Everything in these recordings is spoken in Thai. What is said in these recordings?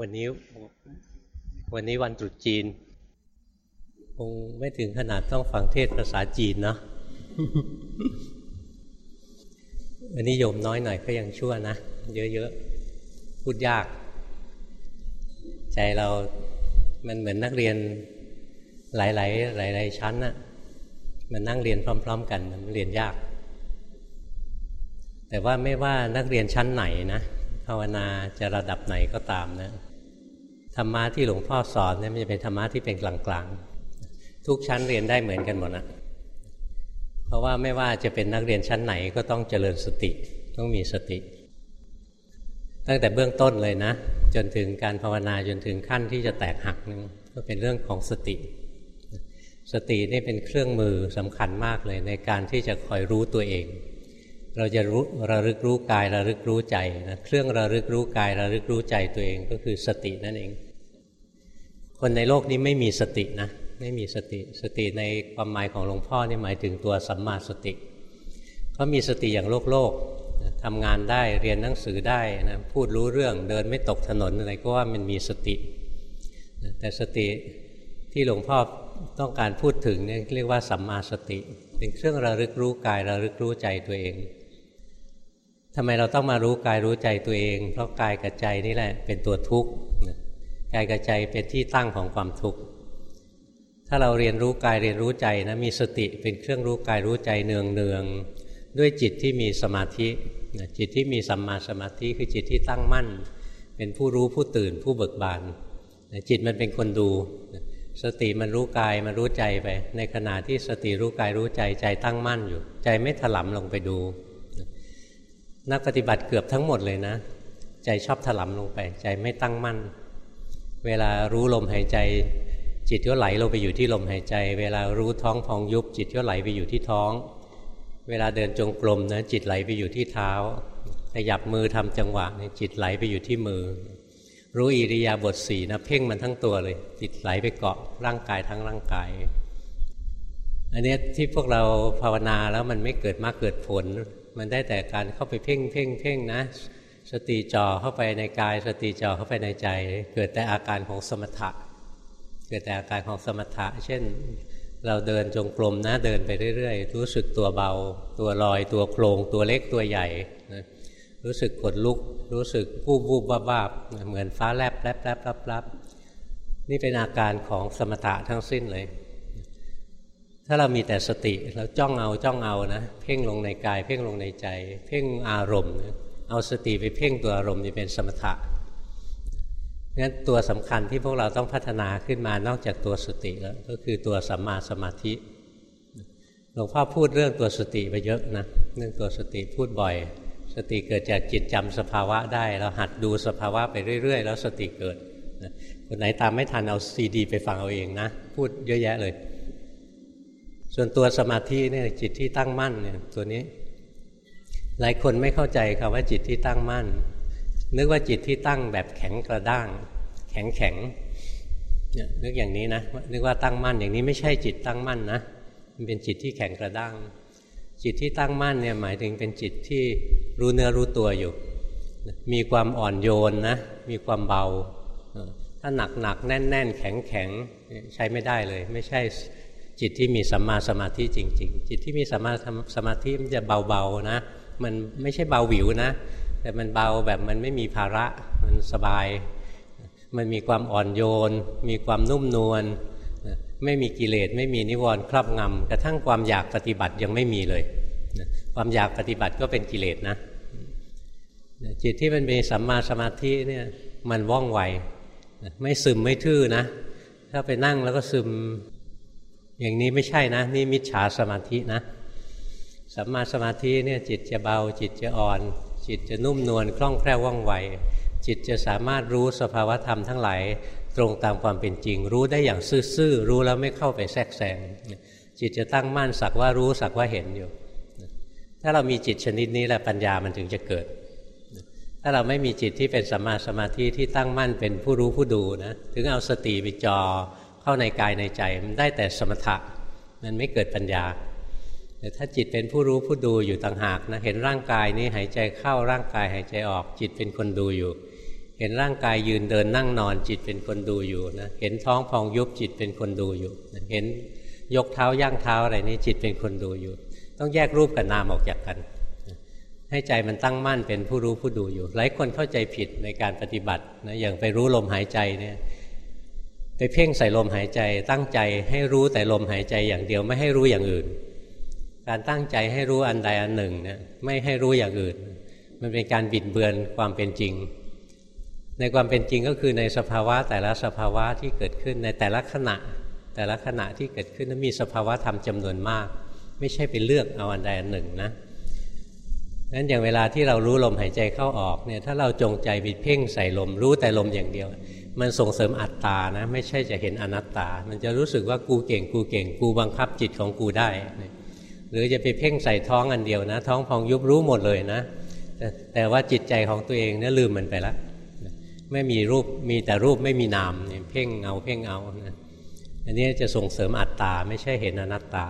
วันนี้วันนี้วันตรุษจีนคงไม่ถึงขนาดต้องฟังเทศภาษาจีนเนาะวันนี้โยมน้อยหน่อยก็ยังชั่วนะ เยอะๆ พูดยาก ใจเรามันเหมือนนักเรียนหลายๆหลาย ๆ ชั้นน่ะ มันนั่งเรียนพร้อม ๆ กันมันเรียนยาก แต่ว่าไม่ว่านักเรียนชั้นไหนนะ ภาวนาจะระดับไหนก็ตามนะธรรมะที่หลวงพ่อสอนเนี่ยมันจะเป็นธรรมะที่เป็นกลางๆ ทุกชั้นเรียนได้เหมือนกันหมดนะเพราะว่าไม่ว่าจะเป็นนักเรียนชั้นไหนก็ต้องเจริญสติ ต้องมีสติ ตั้งแต่เบื้องต้นเลยนะ จนถึงการภาวนาจนถึงขั้นที่จะแตกหักนึงก็เป็นเรื่องของสติ สตินี่เป็นเครื่องมือสำคัญมากเลยในการที่จะคอยรู้ตัวเอง เราจะรู้ระลึกรู้กายระลึกรู้ใจนะเครื่องระลึกรู้กายระลึกรู้ใจตัวเองก็คือสตินั่นเอง คนในโลกนี้ไม่มีสตินะไม่มีสติสติในความหมายของหลวงพ่อนี่หมายถึงตัวสัมมาสติเขามีสติอย่างโลกโลกทำงานได้เรียนหนังสือได้นะพูดรู้เรื่องเดินไม่ตกถนนอะไรก็ว่ามันมีสติ แต่สติที่หลวงพ่อต้องการพูดถึงเนี่ยเรียกว่าสัมมาสติ เป็นเครื่องระลึกรู้กายระลึกรู้ใจตัวเอง ทำไมเราต้องมารู้กายรู้ใจตัวเอง เพราะกายกับใจนี่แหละเป็นตัวทุกข์กายกับใจเป็นที่ตั้งของความทุกข์ ถ้าเราเรียนรู้กายเรียนรู้ใจนะมีสติเป็นเครื่องรู้กายรู้ใจเนืองเนืองด้วยจิตที่มีสมาธิจิตที่มีสัมมาสมาธิคือจิตที่ตั้งมั่น เป็นผู้รู้ผู้ตื่นผู้เบิกบานจิตมันเป็นคนดู สติมันรู้กายมันรู้ใจไป ในขณะที่สติรู้กายรู้ใจใจตั้งมั่นอยู่ ใจไม่ถลำลงไปดู นักปฏิบัติเกือบทั้งหมดเลยนะ ใจชอบถลำลงไป ใจไม่ตั้งมั่น เวลารู้ลมหายใจ จิตก็ไหลลงไปอยู่ที่ลมหายใจ เวลารู้ท้องพองยุบ จิตก็ไหลไปอยู่ที่ท้อง เวลาเดินจงกรมนะจิตไหลไปอยู่ที่เท้าขยับมือทำจังหวะเนี่ยจิตไหลไปอยู่ที่มือ รู้อิริยาบถสี่นะเพ่งมันทั้งตัวเลย จิตไหลไปเกาะร่างกายทั้งร่างกายอันนี้ที่พวกเราภาวนาแล้วมันไม่เกิดมาเกิดผล มันได้แต่การเข้าไปเพ่งเพ่งเพ่งนะ สติจ่อเข้าไปในกาย สติจ่อเข้าไปในใจ เกิดแต่อาการของสมถะ เกิดแต่อาการของสมถะ เช่น เราเดินจงกรมนะเดินไปเรื่อยๆ รู้สึกตัวเบา ตัวลอย ตัวโครงตัวเล็กตัวใหญ่นะรู้สึกกดลุก รู้สึกวูบวูบวาบวาบเหมือนฟ้าแลบแลบแลบรับรับนี่เป็นอาการของสมถะทั้งสิ้นเลย ถ้าเรามีแต่สติเราจ้องเอาจ้องเอานะเพ่งลงในกาย เพ่งลงในใจ เพ่งอารมณ์ เอาสติไปเพ่งตัวอารมณ์นี่เป็นสมถะงั้นตัวสำคัญที่พวกเราต้องพัฒนาขึ้นมานอกจากตัวสติแล้วก็คือตัวสัมมาสมาธิหลวงพ่อพูดเรื่องตัวสติไปเยอะนะเรื่องตัวสติพูดบ่อย สติเกิดจากจิตจำสภาวะได้เราหัดดูสภาวะไปเรื่อย ๆ แล้วสติเกิดคนไหนตามไม่ทันเอาซีดี ไปฟังเอาเองนะ พูดเยอะแยะเลย ส่วนตัวสมาธิเนี่ยจิตที่ตั้งมั่นเนี่ยตัวนี้ หลายคนไม่เข้าใจคำว่าจิตที่ตั้งมั่น นึกว่าจิตที่ตั้งแบบแข็งกระด้าง แข็งแข็งเนี่ยนึกอย่างนี้นะนึกว่าตั้งมั่นอย่างนี้ไม่ใช่จิตตั้งมั่นนะมันเป็นจิตที่แข็งกระด้าง จิตที่ตั้งมั่นเนี่ยหมายถึงเป็นจิตที่รู้เนื้อรู้ตัวอยู่ มีความอ่อนโยนนะมีความเบา ถ้าหนักหนักแน่นแน่นแข็งแข็งใช้ไม่ได้เลย ไม่ใช่ จิตที่มีสัมมาสมาธิจริง ๆ จิตที่มีสัมมาสมาธิมันจะเบาๆนะ มันไม่ใช่เบาหวิวนะ แต่มันเบาแบบมันไม่มีภาระมันสบาย มันมีความอ่อนโยน มีความนุ่มนวลไม่มีกิเลสไม่มีนิวรณ์ครอบงำกระทั่งความอยากปฏิบัติยังไม่มีเลย ความอยากปฏิบัติก็เป็นกิเลสนะ จิตที่มันมีสัมมาสมาธิเนี่ยมันว่องไวไม่ซึมไม่ทื่อนะ ถ้าไปนั่งแล้วก็ซึม อย่างนี้ไม่ใช่นะ นี่มิจฉาสมาธินะสัมมาสมาธิเนี่ยจิตจะเบา จิตจะอ่อน จิตจะนุ่มนวลคล่องแคล่วว่องไว จิตจะสามารถรู้สภาวธรรมทั้งหลายตรงตามความเป็นจริง รู้ได้อย่างซื่อๆรู้แล้วไม่เข้าไปแทรกแซงจิตจะตั้งมั่นสักว่ารู้สักว่าเห็นอยู่ ถ้าเรามีจิตชนิดนี้แหละปัญญามันถึงจะเกิด ถ้าเราไม่มีจิตที่เป็นสัมมาสมาธิที่ตั้งมั่นเป็นผู้รู้ผู้ดูนะถึงเอาสติไปจอ เข้าในกายในใจมันได้แต่สมถะมันไม่เกิดปัญญาแต่ถ้าจิตเป็นผู้รู้ผู้ดูอยู่ต่างหากนะเห็นร่างกายนี้หายใจเข้าร่างกายหายใจออก จิตเป็นคนดูอยู่ เห็นร่างกายยืนเดินนั่งนอนจิตเป็นคนดูอยู่นะเห็นท้องพองยุบจิตเป็นคนดูอยู่นะเห็นยกเท้าย่างเท้าอะไรนี้จิตเป็นคนดูอยู่ ต้องแยกรูปกับนามออกจากกัน ให้ใจมันตั้งมั่นเป็นผู้รู้ผู้ดูอยู่ หลายคนเข้าใจผิดในการปฏิบัตินะอย่างไปรู้ลมหายใจเนี่ย ไปเพ่งใส่ลมหายใจ ตั้งใจให้รู้แต่ลมหายใจอย่างเดียวไม่ให้รู้อย่างอื่น การตั้งใจให้รู้อันใดอันหนึ่งเนี่ยไม่ให้รู้อย่างอื่น มันเป็นการบิดเบือนความเป็นจริง ในความเป็นจริงก็คือในสภาวะแต่ละสภาวะที่เกิดขึ้นในแต่ละขณะ แต่ละขณะที่เกิดขึ้นนั้นมีสภาวะธรรมจำนวนมาก ไม่ใช่ไปเลือกเอาอันใดอันหนึ่งนะนั้นอย่างเวลาที่เรารู้ลมหายใจเข้าออกเนี่ยถ้าเราจงใจบิดเพ่งใส่ลมรู้แต่ลมอย่างเดียว มันส่งเสริมอัตตานะไม่ใช่จะเห็นอนัตตา มันจะรู้สึกว่ากูเก่งกูเก่งกูบังคับจิตของกูได้ หรือจะไปเพ่งใส่ท้องอันเดียวนะ ท้องพองยุบรู้หมดเลยนะ แต่แต่ว่าจิตใจของตัวเองเนี่ยลืมมันไปแล้วไม่มีรูปมีแต่รูปไม่มีนามเนี่ยเพ่งเอาเพ่งเอานะอันนี้จะส่งเสริมอัตตาไม่ใช่เห็นอนัตตา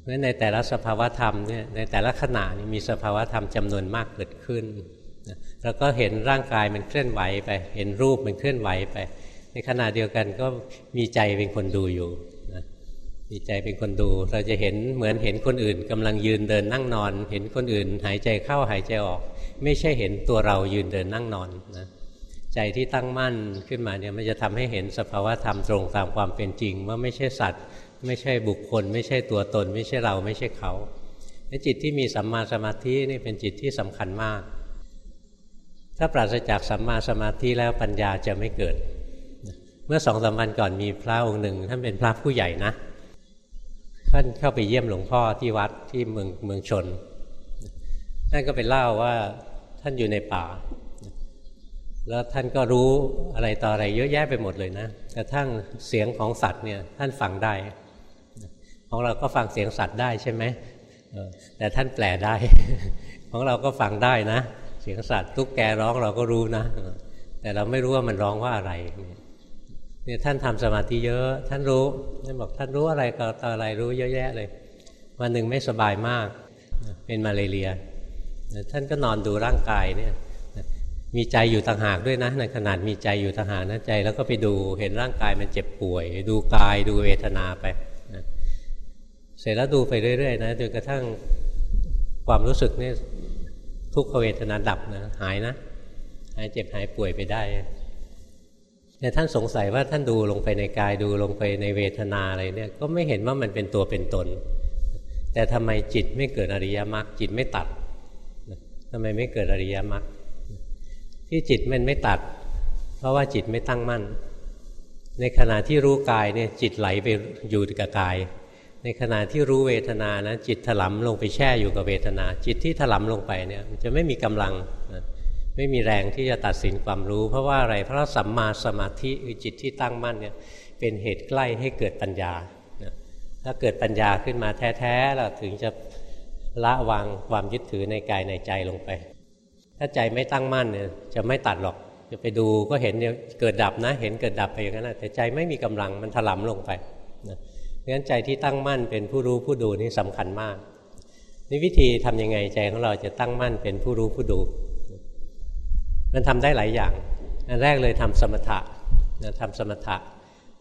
เพราะในแต่ละสภาวธรรมเนี่ยในแต่ละขณะมีสภาวธรรมจำนวนมากเกิดขึ้น แล้วก็เห็นร่างกายมันเคลื่อนไหวไป เห็นรูปมันเคลื่อนไหวไป ในขณะเดียวกันก็มีใจเป็นคนดูอยู่นะมีใจเป็นคนดู เราจะเห็นเหมือนเห็นคนอื่นกำลังยืนเดินนั่งนอน เห็นคนอื่น หายใจเข้าหายใจออก ไม่ใช่เห็นตัวเรายืนเดินนั่งนอนนะใจที่ตั้งมั่นขึ้นมาเนี่ยมันจะทำให้เห็นสภาวะธรรมตรงตามความเป็นจริง ว่าไม่ใช่สัตว์ ไม่ใช่บุคคล ไม่ใช่ตัวตน ไม่ใช่เราไม่ใช่เขาจิตที่มีสัมมาสมาธินี่เป็นจิตที่สำคัญมาก ถ้าปราศจากสัมมาสมาธิแล้วปัญญาจะไม่เกิด เมื่อสองสามวันก่อนมีพระองค์หนึ่งท่านเป็นพระผู้ใหญ่นะท่านเข้าไปเยี่ยมหลวงพ่อที่วัดที่เมืองเมืองชนท่านก็ไปเล่าว่าท่านอยู่ในป่า แล้วท่านก็รู้อะไรต่ออะไรเยอะแยะไปหมดเลยนะกระทั่งเสียงของสัตว์เนี่ยท่านฟังได้ของเราก็ฟังเสียงสัตว์ได้ใช่ไหมแต่ท่านแปลได้ ของเราก็ฟังได้นะ เสียงสัตว์ตุ๊กแกร้องเราก็รู้นะ แต่เราไม่รู้ว่ามันร้องว่าอะไรเนี่ยท่านทำสมาธิเยอะ ท่านรู้ท่านบอกท่านรู้อะไรก็ตอะไรรู้เยอะแยะเลย วันหนึ่งไม่สบายมาก เป็นมาเรียท่านก็นอนดูร่างกายเนี่ยมีใจอยู่ต่างหากด้วยนะในขนาดมีใจอยู่ต่างหากนะใจ แล้วก็ไปดูเห็นร่างกายมันเจ็บป่วย ดูกายดูเวทนาไปนะเสร็จแล้วดูไปเรื่อยๆนะจนกระทั่งความรู้สึกเนี่ย ทุกขเวทนาดับนะหายนะหายเจ็บหายป่วยไปได้แต่ท่านสงสัยว่าท่านดูลงไปในกายดูลงไปในเวทนาอะไรเนี่ย ก็ไม่เห็นว่ามันเป็นตัวเป็นตน แต่ทำไมจิตไม่เกิดอริยมรรคจิตไม่ตัดทำไมไม่เกิดอริยมรรคที่จิตมันไม่ตัด เพราะว่าจิตไม่ตั้งมั่น ในขณะที่รู้กายเนี่ยจิตไหลไปอยู่กับกาย ในขณะที่รู้เวทนานะจิตถลำลงไปแช่อยู่กับเวทนา จิตที่ถลำลงไปเนี่ยมันจะไม่มีกำลังนะไม่มีแรงที่จะตัดสินความรู้ เพราะว่าอะไรเพราะสัมมาสมาธิคือจิตที่ตั้งมั่นเนี่ยเป็นเหตุใกล้ให้เกิดปัญญาถ้าเกิดปัญญาขึ้นมาแท้ๆเราถึงจะละวางความยึดถือในกายในใจลงไป ถ้าใจไม่ตั้งมั่นเนี่ยจะไม่ตัดหรอก จะไปดูก็เห็นเกิดดับนะ เห็นเกิดดับไปอย่างนั้นแต่ใจไม่มีกำลังมันถลำลงไปนะ งั้นใจที่ตั้งมั่นเป็นผู้รู้ผู้ดูนี่สำคัญมากนี่วิธีทํำยังไงใจของเราจะตั้งมั่นเป็นผู้รู้ผู้ดู มันทำได้หลายอย่าง อันแรกเลยทำสมถะนะทำสมถะ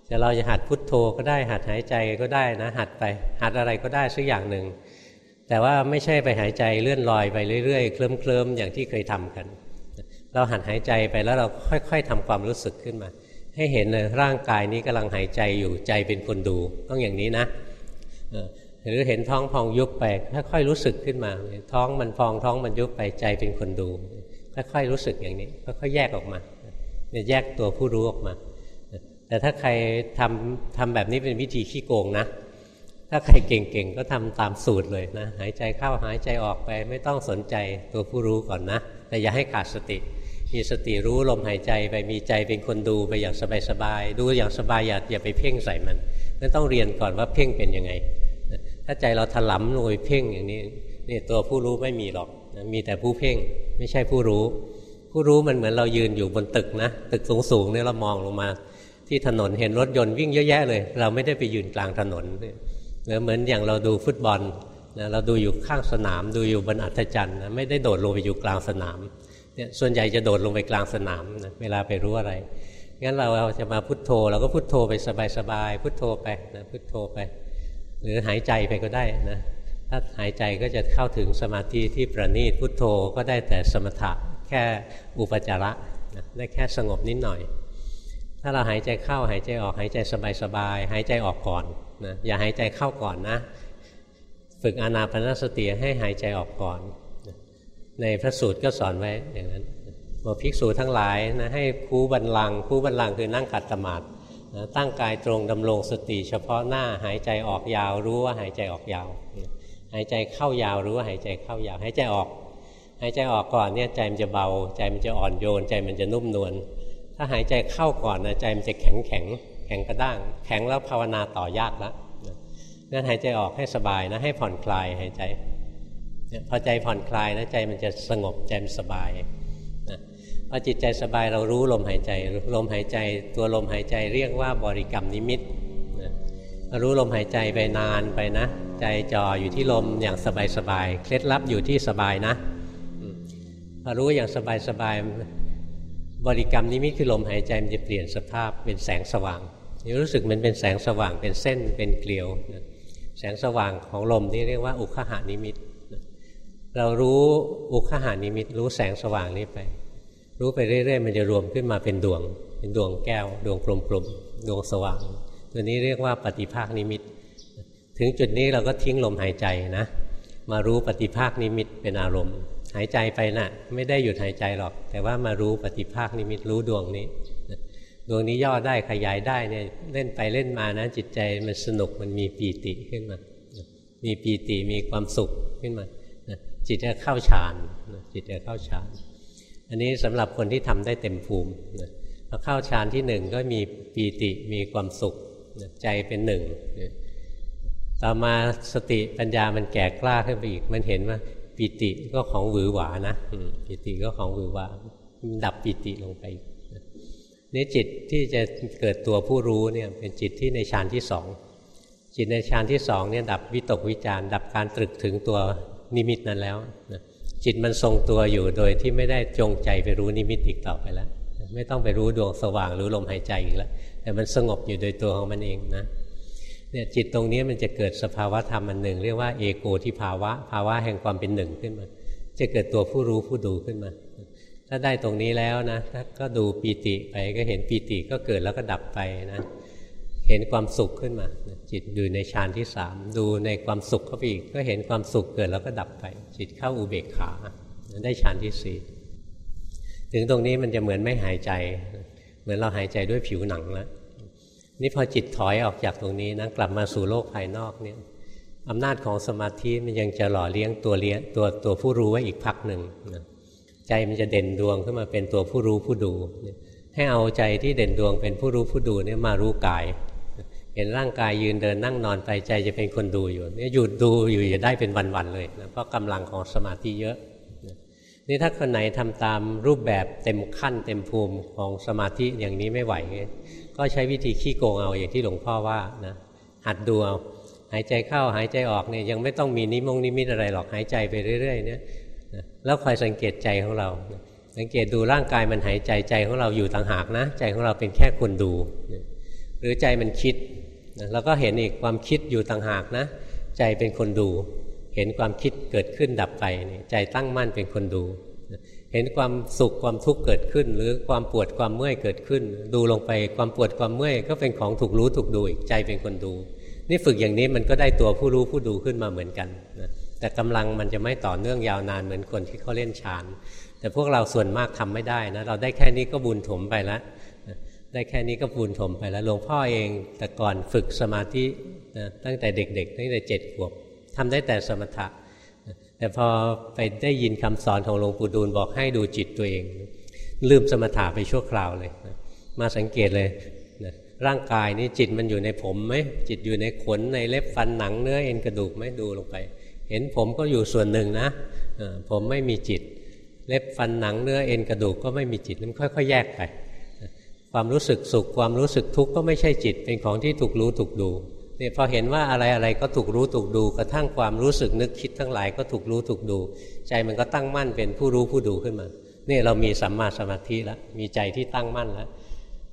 จะเราจะหัดพุทโธก็ได้หัดหายใจก็ได้นะ หัดไปหัดอะไรก็ได้สักอย่างหนึ่งแต่ว่าไม่ใช่ไปหายใจเลื่อนลอยไปเรื่อยๆ เคลิ้มๆอย่างที่เคยทำกัน เราหัดหายใจไปแล้วเราค่อย ๆทำความรู้สึกขึ้นมา ให้เห็นเลยร่างกายนี้กำลังหายใจอยู่ใจเป็นคนดูต้องอย่างนี้นะหรือเห็นท้องพองยุบไปค่อยๆรู้สึกขึ้นมา ท้องมันพองท้องมันยุบไปใจเป็นคนดูค่อยๆรู้สึกอย่างนี้ค่อยๆแยกออกมาเนี่ยแยกตัวผู้รู้ออกมา แต่ถ้าใครทำทำแบบนี้เป็นวิธีขี้โกงนะ ถ้าใครเก่งๆก็ทำตามสูตรเลยนะ หายใจเข้าหายใจออกไป ไม่ต้องสนใจตัวผู้รู้ก่อนนะ แต่อย่าให้ขาดสติ มีสติรู้ลมหายใจไปมีใจเป็นคนดูไปอย่างสบายๆดูอย่างสบายอย่าอย่าไปเพ่งใส่มันนั่นต้องเรียนก่อนว่าเพ่งเป็นยังไง ถ้าใจเราถลำลงไปเพ่งอย่างนี้นี่ตัวผู้รู้ไม่มีหรอกมีแต่ผู้เพ่งไม่ใช่ผู้รู้ ผู้รู้มันเหมือนเรายืนอยู่บนตึกนะตึกสูงๆเนี่ยเรามองลงมา ที่ถนนเห็นรถยนต์วิ่งเยอะแยะเลย เราไม่ได้ไปยืนกลางถนนหรือเหมือนอย่างเราดูฟุตบอลนะเราดูอยู่ข้างสนาม ดูอยู่บนอัธจันทร์นะไม่ได้โดดลงไปอยู่กลางสนาม เนี่ยส่วนใหญ่จะโดดลงไปกลางสนามนะเวลาไปรู้อะไรงั้นเราเราจะมาพุโทโธเราก็พุโทโธไปสบายๆพุโทโธไปนะพุโทโธไป หรือหายใจไปก็ได้นะถ้าหายใจก็จะเข้าถึงสมาธิที่ประณีตพุโทโธก็ได้แต่สมถะแค่อุปจาระนะได้แค่สงบนิดหน่อย ถ้าเราหายใจเข้าหายใจออกหายใจสบายๆหายใจออกก่อนนะอย่าหายใจเข้าก่อนนะ ฝึกอานาปนสติให้หายใจออกก่อน ในพระสูตรก็สอนไว้อย่างนั้นบอกภิกษุทั้งหลายนะให้คูบันลังคูบันลังคือนั่งขัดสมาธินะตั้งกายตรงดำรงสติ เฉพาะหน้าหายใจออกยาว รู้ว่าหายใจออกยาว หายใจเข้ายาวรู้ว่าหายใจเข้ายาว หายใจออก หายใจออกก่อนเนี่ยใจมันจะเบา ใจมันจะอ่อนโยน ใจมันจะนุ่มนวลถ้าหายใจเข้าก่อนนะใจมันจะแข็งแข็งแข็งกระด้าง แข็งแล้วภาวนาต่อยากแล้วนั่นหายใจออกให้สบายนะให้ผ่อนคลายหายใจ พอใจผ่อนคลายนะใจมันจะสงบใจมันสบายพอจิตใจสบายเรารู้ลมหายใจ ลมหายใจตัวลมหายใจเรียกว่าบริกรรมนิมิตรู้ลมหายใจไปนานไปนะ ใจจ่ออยู่ที่ลมอย่างสบายๆเคล็ดลับอยู่ที่สบายนะพอรู้อย่างสบายๆบริกรรมนิมิตคือลมหายใจมันจะเปลี่ยนสภาพเป็นแสงสว่างรู้สึกมันเป็นแสงสว่างเป็นเส้นเป็นเกลียว แสงสว่างของลมที่เรียกว่าอุคหานิมิต เรารู้อุคหานิมิตรู้แสงสว่างนี้ไป รู้ไปเรื่อยๆ มันจะรวมขึ้นมาเป็นดวง เป็นดวงแก้ว ดวงกลมๆ ดวงสว่าง ตัวนี้เรียกว่าปฏิภาคนิมิต ถึงจุดนี้เราก็ทิ้งลมหายใจนะ มารู้ปฏิภาคนิมิตเป็นอารมณ์ หายใจไปนะ่ะ ไม่ได้หยุดหายใจหรอก แต่ว่ามารู้ปฏิภาคนิมิตรู้ดวงนี้ ดวงนี้ย่อได้ขยายได้เนี่ยเล่นไปเล่นมานะจิตใจมันสนุกมันมีปีติขึ้นมา มีปีติมีความสุขขึ้นมา จิตจะเข้าฌานจิตจะเข้าฌานอันนี้สำหรับคนที่ทำได้เต็มภูมิพอเข้าฌานที่หนึ่งก็มีปีติมีความสุขใจเป็นหนึ่งต่อมาสติปัญญามันแก่กล้าขึ้นไปอีก มันเห็นว่าปีติก็ของหวือหวานะปีติก็ของหวือหวาดับปีติลงไปนี่จิตที่จะเกิดตัวผู้รู้เนี่ยเป็นจิตที่ในฌานที่สองจิตในฌานที่สองเนี่ยดับวิตกวิจารดับการตรึกถึงตัว นิมิตนั้นแล้วจิตมันทรงตัวอยู่โดยที่ไม่ได้จงใจไปรู้นิมิตอีกต่อไปแล้วไม่ต้องไปรู้ดวงสว่างหรู้ลมหายใจอีกแล้วแต่มันสงบอยู่โดยตัวของมันเองนะเนี่ยจิตตรงนี้มันจะเกิดสภาวะธรรมอันหนึ่ง เรียกว่าเอโกที่ภาวะ ภาวะแห่งความเป็นหนึ่งขึ้นมา จะเกิดตัวผู้รู้ผู้ดูขึ้นมา ถ้าได้ตรงนี้แล้วนะก็ดูปีติไปก็เห็นปีติก็เกิดแล้วก็ดับไปนะ เห็นความสุขขึ้นมา จิตอยู่ในฌานที่สามดูในความสุขเข้าไปอีก ก็เห็นความสุขเกิดแล้วก็ดับไป จิตเข้าอุเบกขา ได้ฌานที่สี่ถึงตรงนี้มันจะเหมือนไม่หายใจ เหมือนเราหายใจด้วยผิวหนังแล้วนี่พอจิตถอยออกจากตรงนี้นะกลับมาสู่โลกภายนอกเนี่ยอำนาจของสมาธิมันยังจะหล่อเลี้ยงตัวเลี้ยงตัวตัวผู้รู้ไว้อีกพักหนึ่งใจมันจะเด่นดวงขึ้นมาเป็นตัวผู้รู้ผู้ดู ให้เอาใจที่เด่นดวงเป็นผู้รู้ผู้ดูเนี่ยมารู้กาย เห็นร่างกายยืนเดินนั่งนอนไปใจจะเป็นคนดูอยู่เนี่ยหยุดดูอยู่อย่าได้เป็นวันๆเลยนะเพราะกำลังของสมาธิเยอะนี่ถ้าคนไหนทำตามรูปแบบเต็มขั้นเต็มภูมิของสมาธิอย่างนี้ไม่ไหวก็ใช้วิธีขี้โกงเอาอย่างที่หลวงพ่อว่านะหัดดูเอาหายใจเข้าหายใจออกเนี่ยยังไม่ต้องมีนิมงนิมิตอะไรหรอกหายใจไปเรื่อย ๆ เนี่ยแล้วคอยสังเกตใจของเรา สังเกตดูร่างกายมันหายใจใจของเราอยู่ต่างหากนะ ใจของเราเป็นแค่คนดู หรือใจมันคิด แล้วก็เห็นอีกความคิดอยู่ต่างหากนะ ใจเป็นคนดู เห็นความคิดเกิดขึ้นดับไปใจตั้งมั่นเป็นคนดู เห็นความสุขความทุกข์เกิดขึ้น หรือความปวดความเมื่อยเกิดขึ้น ดูลงไปความปวดความเมื่อยก็เป็นของถูกรู้ถูกดูอีกใจเป็นคนดู นี่ฝึกอย่างนี้มันก็ได้ตัวผู้รู้ผู้ดูขึ้นมาเหมือนกันนะแต่กำลังมันจะไม่ต่อเนื่องยาวนานเหมือนคนที่เขาเล่นฌานแต่พวกเราส่วนมากทำไม่ได้นะเราได้แค่นี้ก็บุญถมไปแล้ว ได้แค่นี้ก็ปูนถมไปแล้วหลวงพ่อเองแต่ก่อนฝึกสมาธินะตั้งแต่เด็กๆตั้งแต่เจ็ดขวบทำได้แต่สมถะ แต่พอไปได้ยินคำสอนของหลวงปู่ดูลบอกให้ดูจิตตัวเอง ลืมสมถะไปชั่วคราวเลยนะมาสังเกตเลยนะร่างกายนี้จิตมันอยู่ในผมไหมจิตอยู่ในขนในเล็บฟันหนังเนื้อเอ็นกระดูกไหมดูลงไป เห็นผมก็อยู่ส่วนหนึ่งนะผมไม่มีจิต เล็บฟันหนังเนื้อเอ็นกระดูกก็ไม่มีจิตมันค่อยๆ แยกไป ความรู้สึกสุขความรู้สึกทุกข์ก็ไม่ใช่จิต เป็นของที่ถูกรู้ถูกดูเนี่ยพอเห็นว่าอะไรอะไรก็ถูกรู้ถูกดู กระทั่งความรู้สึกนึกคิดทั้งหลายก็ถูกรู้ถูกดู ใจมันก็ตั้งมั่นเป็นผู้รู้ผู้ดูขึ้นมาเนี่ยเรามีสัมมาสมาธิแล้วมีใจที่ตั้งมั่นแล้ว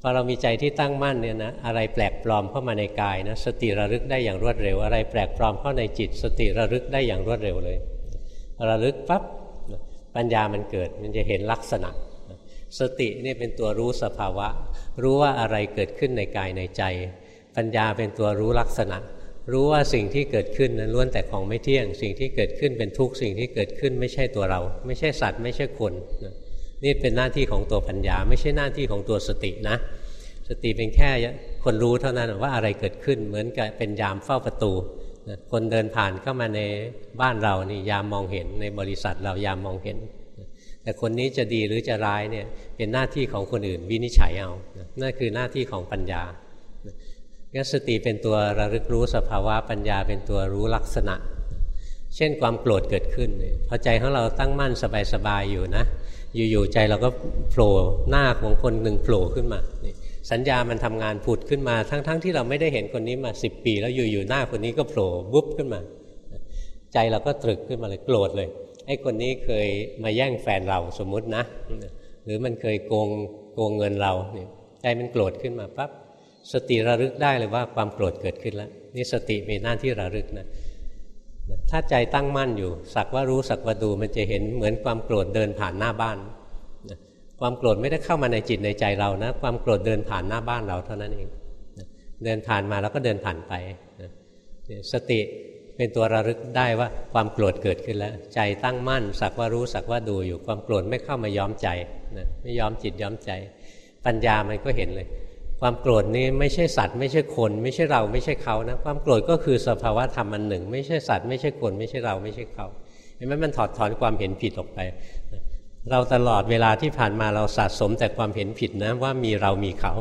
พอเรามีใจที่ตั้งมั่นเนี่ยนะอะไรแปลกปลอมเข้ามาในกายนะสติระลึกได้อย่างรวดเร็ว อะไรแปลกปลอมเข้าในจิต สติระลึกได้อย่างรวดเร็วเลย ระลึกปั๊บปัญญามันเกิดมันจะเห็นลักษณะ สตินี่เป็นตัวรู้สภาวะ รู้ว่าอะไรเกิดขึ้นในกายในใจ ปัญญาเป็นตัวรู้ลักษณะ รู้ว่าสิ่งที่เกิดขึ้นนั้นล้วนแต่ของไม่เที่ยง สิ่งที่เกิดขึ้นเป็นทุกข์สิ่งที่เกิดขึ้นไม่ใช่ตัวเรา ไม่ใช่สัตว์ไม่ใช่คนนี่เป็นหน้าที่ของตัวปัญญา ไม่ใช่หน้าที่ของตัวสตินะ สติเป็นแค่คนรู้เท่านั้นว่าอะไรเกิดขึ้นเหมือนกับเป็นยามเฝ้าประตูคนเดินผ่านเข้ามาในบ้านเรานี่ยามมองเห็นในบริษัทเรายามมองเห็น แต่คนนี้จะดีหรือจะร้ายเนี่ยเป็นหน้าที่ของคนอื่นวินิจฉัยเอานั่นคือหน้าที่ของปัญญางั้นสติเป็นตัวระลึกรู้สภาวะปัญญาเป็นตัวรู้ลักษณะ เช่นความโกรธเกิดขึ้นพอใจของเราตั้งมั่นสบายๆอยู่นะ อยู่ๆใจเราก็โผล่หน้าของคนหนึ่งโผล่ขึ้นมาสัญญามันทำงานผุดขึ้นมาทั้งๆทที่เราไม่ได้เห็นคนนี้มาสิบปี แล้วอยู่ๆหน้าคนนี้ก็โผล่บุ๊บขึ้นมา ใจเราก็ตรึกขึ้นมาเลยโกรธเลย ไอ้คนนี้เคยมาแย่งแฟนเราสมมุตินะ หรือมันเคยโกงโกงเงินเราเนี่ยใจมันโกรธขึ้นมาปั๊บสติระลึกได้เลยว่าความโกรธเกิดขึ้นแล้วนี่สติมีหน้าที่ระลึกนะถ้าใจตั้งมั่นอยู่ สักว่ารู้สักว่าดูมันจะเห็นเหมือนความโกรธเดินผ่านหน้าบ้านความโกรธไม่ได้เข้ามาในจิตในใจเรานะ ความโกรธเดินผ่านหน้าบ้านเราเท่านั้นเองเดินผ่านมาแล้วก็เดินผ่านไปสติ เป็นตัวระลึกได้ว่าความโกรธเกิดขึ้นแล้ว ใจตั้งมั่น สักว่ารู้สักว่าดูอยู่ความโกรธไม่เข้ามาย้อมใจนะไม่ย้อมจิตย้อมใจ ปัญญามันก็เห็นเลย ความโกรธนี้ไม่ใช่สัตว์ไม่ใช่คน ไม่ใช่เราไม่ใช่เขานะความโกรธก็คือสภาวะธรรมอันหนึ่ง ไม่ใช่สัตว์ไม่ใช่คน ไม่ใช่เราไม่ใช่เขาเห็นไหมมันถอดถอนความเห็นผิดออกไป เราตลอดเวลาที่ผ่านมาเราสะสมแต่ความเห็นผิดนะว่ามีเรามีเขา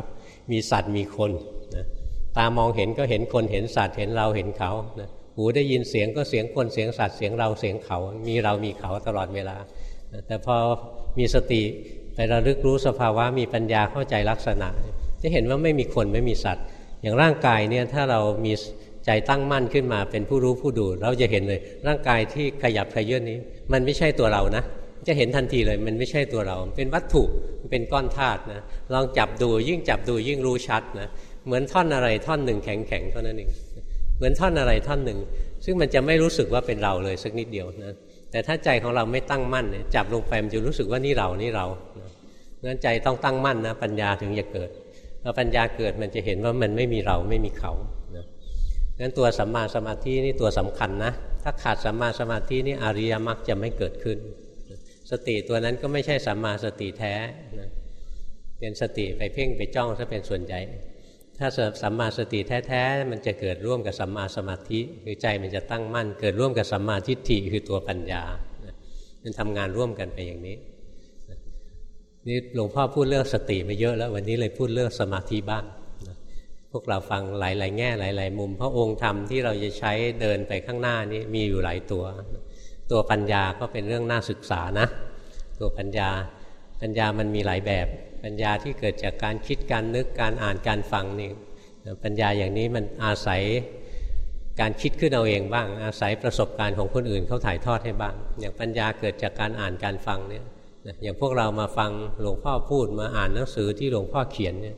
มีสัตว์มีคนนะตามองเห็นก็เห็นคนเห็นสัตว์เห็นเราเห็นเขานะ หูได้ยินเสียงก็เสียงคนเสียงสัตว์เสียงเราเสียงเขา มีเรามีเขาตลอดเวลา แต่พอมีสติไประลึกรู้สภาวะมีปัญญาเข้าใจลักษณะ จะเห็นว่าไม่มีคนไม่มีสัตว์ อย่างร่างกายเนี่ยถ้าเรามีใจตั้งมั่นขึ้นมาเป็นผู้รู้ผู้ดู เราจะเห็นเลย ร่างกายที่ขยับขยื่นนี้ มันไม่ใช่ตัวเรานะ จะเห็นทันทีเลย มันไม่ใช่ตัวเรา เป็นวัตถุมันเป็นก้อนธาตุนะลองจับดูยิ่งจับดูยิ่งรู้ชัดนะเหมือนท่อนอะไรท่อนหนึ่งแข็งแข็งเท่านั้นเอง เหมือนท่อนอะไรท่อนหนึ่ง ซึ่งมันจะไม่รู้สึกว่าเป็นเราเลยสักนิดเดียวนะแต่ถ้าใจของเราไม่ตั้งมั่นเนี่ยจับลงไปมันจะรู้สึกว่านี่เรานี่เรางั้นใจต้องตั้งมั่นนะปัญญาถึงจะเกิดพอปัญญาเกิดมันจะเห็นว่ามันไม่มีเราไม่มีเขานะงั้นตัวสัมมาสมาธินี่ตัวสำคัญนะ ถ้าขาดสัมมาสมาธินี่อริยมรรคจะไม่เกิดขึ้น สติตัวนั้นก็ไม่ใช่สัมมาสติแท้นะเป็นสติไปเพ่งไปจ้องซะเป็นส่วนใหญ่ ถ้าสัมมาสติแท้ๆมันจะเกิดร่วมกับสัมมาสมาธิคือใจมันจะตั้งมั่น เกิดร่วมกับสัมมาทิฏฐิคือตัวปัญญา มันทำงานร่วมกันไปอย่างนี้นี่หลวงพ่อพูดเรื่องสติไปเยอะแล้ววันนี้เลยพูดเรื่องสมาธิบ้างพวกเราฟังหลาย ๆ แง่หลาย ๆ มุม พระองค์ธรรมที่เราจะใช้เดินไปข้างหน้านี้มีอยู่หลายตัว ตัวปัญญาก็เป็นเรื่องน่าศึกษานะ ตัวปัญญาปัญญามันมีหลายแบบ ปัญญาที่เกิดจากการคิดการนึกการอ่านการฟังนี่ปัญญาอย่างนี้มันอาศัยการคิดขึ้นเอาเองบ้าง อาศัยประสบการณ์ของคนอื่นเขาถ่ายทอดให้บ้าง อย่างปัญญาเกิดจากการอ่านการฟังเนี่ยอย่างพวกเรามาฟังหลวงพ่อพูดมาอ่านหนังสือที่หลวงพ่อเขียนเนี่ย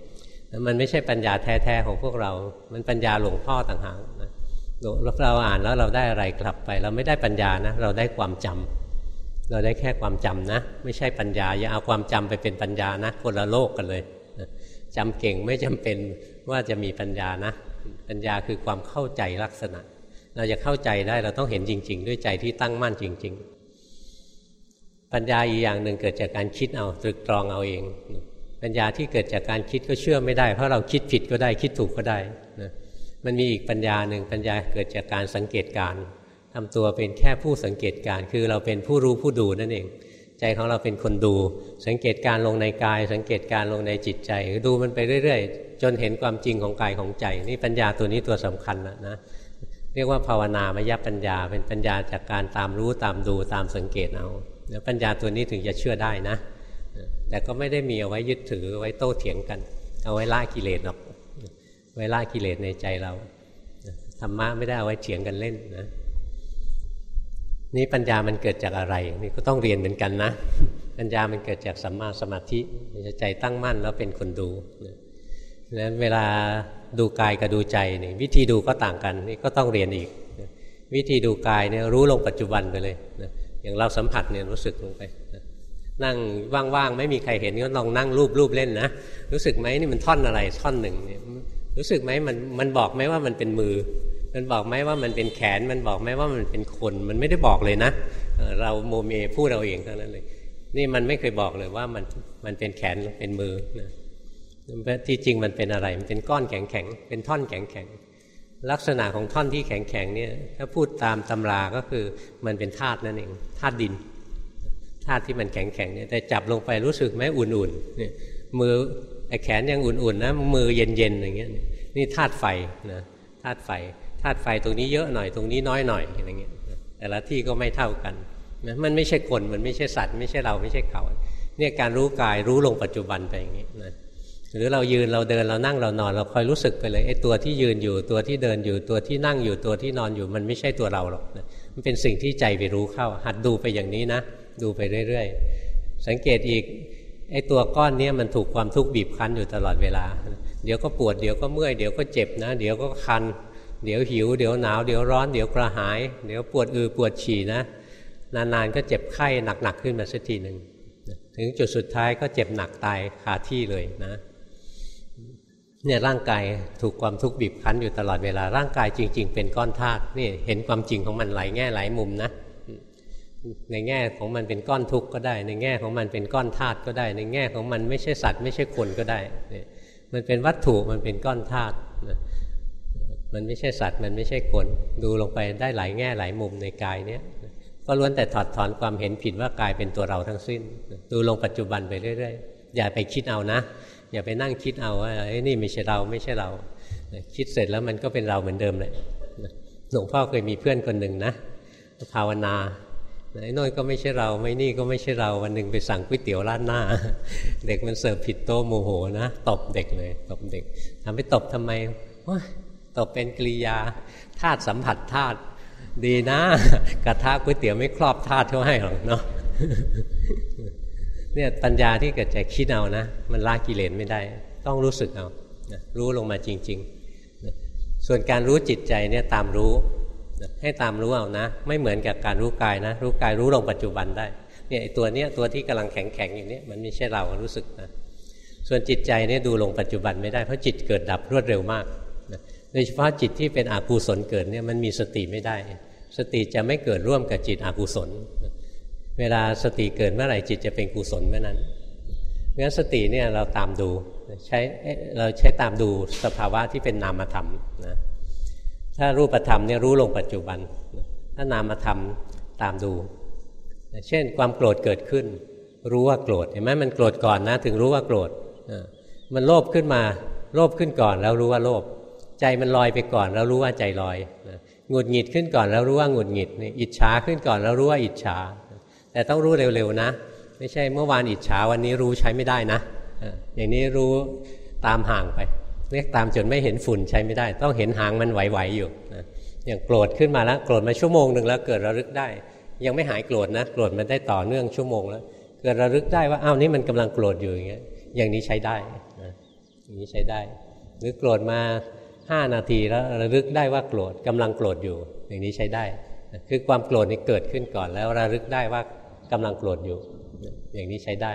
มันไม่ใช่ปัญญาแท้ๆของพวกเรา มันปัญญาหลวงพ่อต่างหากนะเราอ่านแล้วเราได้อะไรกลับไป เราไม่ได้ปัญญานะเราได้ความจำ เราได้แค่ความจำนะ ไม่ใช่ปัญญา อย่าเอาความจำไปเป็นปัญญานะคนละโลกกันเลยจำเก่งไม่จำเป็นว่าจะมีปัญญานะ ปัญญาคือความเข้าใจลักษณะ เราจะเข้าใจได้เราต้องเห็นจริง ๆ ด้วยใจที่ตั้งมั่นจริง ๆ ปัญญาอีกอย่างหนึ่งเกิดจากการคิดเอาตรึกตรองเอาเอง ปัญญาที่เกิดจากการคิดก็เชื่อไม่ได้ เพราะเราคิดผิดก็ได้คิดถูกก็ได้นะมันมีอีกปัญญาหนึ่งปัญญาเกิดจากการสังเกตการ ทำตัวเป็นแค่ผู้สังเกตการคือเราเป็นผู้รู้ผู้ดูนั่นเอง ใจของเราเป็นคนดู สังเกตการลงในกาย สังเกตการลงในจิตใจดูมันไปเรื่อย ๆ จนเห็นความจริงของกายของใจ นี่ปัญญาตัวนี้ตัวสำคัญนะนะเรียกว่าภาวนามยปัญญา เป็นปัญญาจากการตามรู้ตามดูตามสังเกตเอาแล้วปัญญาตัวนี้ถึงจะเชื่อได้นะ แต่ก็ไม่ได้มีเอาไว้ยึดถือไว้โต้เถียงกัน เอาไว้ละกิเลสหรอกไว้ละกิเลสในใจเราธรรมะไม่ได้เอาไว้เฉียงกันเล่นนะ นี่ปัญญามันเกิดจากอะไร นี่ก็ต้องเรียนเหมือนกันนะ ปัญญามันเกิดจากสัมมาสมาธิใจตั้งมั่นแล้วเป็นคนดูนั้นเวลาดูกายกับดูใจนี่วิธีดูก็ต่างกันนี่ก็ต้องเรียนอีก วิธีดูกายเนี่ยรู้ลงปัจจุบันไปเลยอย่างเราสัมผัสเนี่ยรู้สึกลงไปนั่งว่างๆไม่มีใครเห็นก็ลองนั่งรูปรูปเล่นนะรู้สึกไหมนี่มันท่อนอะไรท่อนหนึ่งเนี่ยรู้สึกไหมมันมันบอกไหมว่ามันเป็นมือ มันบอกไหมว่ามันเป็นแขน มันบอกไหมว่ามันเป็นคน มันไม่ได้บอกเลยนะ เราโมเมพูดเราเองเท่านั้นเลย นี่มันไม่เคยบอกเลยว่ามันมันเป็นแขนเป็นมือนะที่จริงมันเป็นอะไร มันเป็นก้อนแข็งแข็งเป็นท่อนแข็งแข็งลักษณะของท่อนที่แข็งแข็งเนี่ย ถ้าพูดตามตำราก็คือมันเป็นธาตุนั่นเองธาตุดินธาตุที่มันแข็งแข็งเนี่ยแต่จับลงไปรู้สึกไหมอุ่นๆเนี่ยมือไอ้แขนยังอุ่นๆนะมือเย็นๆอย่างเงี้ยนี่ธาตุไฟนะธาตุไฟ ธาตุไฟตรงนี้เยอะหน่อยตรงนี้น้อยหน่อยอย่างเงี้ยแต่ละที่ก็ไม่เท่ากันนะมันไม่ใช่คนมันไม่ใช่สัตว์ ไม่ใช่เราไม่ใช่เขาเนี่ยการรู้กายรู้ลงปัจจุบันไปอย่างนี้นะหรือเรายืนเราเดินเรานั่งเรานอน เราคอยรู้สึกไปเลยไอ้ตัวที่ยืนอยู่ตัวที่เดินอยู่ตัวที่นั่งอยู่ตัวที่นอนอยู่ มันไม่ใช่ตัวเราหรอกนะมันเป็นสิ่งที่ใจไปรู้เข้า หัดดูไปอย่างนี้นะ ดูไปเรื่อย ๆ สังเกตอีกไอ้ตัวก้อนนี้มันถูกความทุกข์บีบคั้นอยู่ตลอดเวลา เดี๋ยวก็ปวดเดี๋ยวก็เมื่อยเดี๋ยวก็เจ็บนะ เดี๋ยวก็คัน เดี๋ยวหิว เดี๋ยวหนาว เดี๋ยวร้อน เดี๋ยวกระหาย เดี๋ยวปวดอือปวดฉี่นะ นานๆก็เจ็บไข้หนักๆขึ้นมาสักทีหนึ่งถึงจุดสุดท้ายก็เจ็บหนักตายคาที่เลยนะเนี่ยร่างกายถูกความทุกข์บีบคั้นอยู่ตลอดเวลาร่างกายจริง ๆ เป็นก้อนธาตุนี่เห็นความจริงของมันหลายแง่หลายมุมนะในแง่ของมันเป็นก้อนทุกข์ก็ได้ ในแง่ของมันเป็นก้อนธาตุก็ได้ ในแง่ของมันไม่ใช่สัตว์ไม่ใช่คนก็ได้ มันเป็นวัตถุมันเป็นก้อนธาตุ มันไม่ใช่สัตว์ มันไม่ใช่คน ดูลงไปได้หลายแง่หลายมุมในกายเนี้ยก็ล้วนแต่ถอดถอนความเห็นผิดว่ากายเป็นตัวเราทั้งสิ้น ดูลงปัจจุบันไปเรื่อยๆ อย่าไปคิดเอานะ อย่าไปนั่งคิดเอาว่าไอ้นี่ไม่ใช่เราไม่ใช่เรา คิดเสร็จแล้วมันก็เป็นเราเหมือนเดิมเลยหลวงพ่อเคยมีเพื่อนคนหนึ่งนะภาวนาไอ้น้อยก็ไม่ใช่เราไม่นี่ก็ไม่ใช่เราวันหนึ่งไปสั่งก๋วยเตี๋ยวร้านหน้า เด็กมันเสิร์ฟผิดโต๊ะโมโหนะตบเด็กเลยตบเด็กทำไปตบทำไม ตบเป็นกริยาธาตุสัมผัสธาตุดีนะ กระทะก๋วยเตี๋ยวไม่ครอบธาตุเท่าให้หรอกเนาะเนี่ยปัญญาที่เกิดจากคิดเอานะ มันละกิเลสไม่ได้ ต้องรู้สึกเอานะรู้ลงมาจริงๆนะส่วนการรู้จิตใจเนี่ยตามรู้นะให้ตามรู้เอานะ ไม่เหมือนกับการรู้กายนะ รู้กายรู้ลงปัจจุบันได้เนี่ยตัวเนี้ยตัวที่กำลังแข็งแข็งอย่างนี้มันไม่ใช่เรารู้สึกนะส่วนจิตใจเนี่ยดูลงปัจจุบันไม่ได้เพราะจิตเกิดดับรวดเร็วมาก โดยเฉพาะจิตที่เป็นอกุศลเกิดเนี่ยมันมีสติไม่ได้ สติจะไม่เกิดร่วมกับจิตอกุศล เวลาสติเกิดเมื่อไหร่จิตจะเป็นกุศลเมื่อนั้นงั้นสติเนี่ยเราตามดูใช้เราใช้ตามดูสภาวะที่เป็นนามธรรมนะถ้ารูปธรรมเนี่ยรู้ลงปัจจุบัน ถ้านามธรรมตามดู เช่นความโกรธเกิดขึ้น รู้ว่าโกรธเห็นไหมมันโกรธก่อนนะถึงรู้ว่าโกรธมันโลภขึ้นมาโลภขึ้นก่อนแล้วรู้ว่าโลภ ใจมันลอยไปก่อนแล้วรู้ว่าใจลอยหงุดหงิดขึ้นก่อนแล้วรู้ว่าหงุดหงิดอิจฉาขึ้นก่อนแล้วรู้ว่าอิจฉา แต่ต้องรู้เร็วๆนะ ไม่ใช่เมื่อวานอิจฉาวันนี้รู้ใช้ไม่ได้นะอย่างนี้รู้ตามห่างไปเรียกตามจนไม่เห็นฝุ่นใช้ไม่ได้ ต้องเห็นหางมันไหวๆอยู่นะอย่างโกรธขึ้นมาแล้วโกรธมาชั่วโมงหนึ่งแล้วเกิดระลึกได้ ยังไม่หายโกรธนะโกรธมันได้ต่อเนื่องชั่วโมงแล้ว เกิดระลึกได้ว่าอ้าวนี่มันกำลังโกรธอยู่อย่างเงี้ยอย่างนี้ใช้ได้นะอย่างนี้ใช้ได้ หรือโกรธมา ห้านาทีแล้วระลึกได้ว่าโกรธกำลังโกรธอยู่ อย่างนี้ใช้ได้ คือความโกรธนี่เกิดขึ้นก่อนแล้วระลึกได้ว่ากำลังโกรธอยู่ อย่างนี้ใช้ได้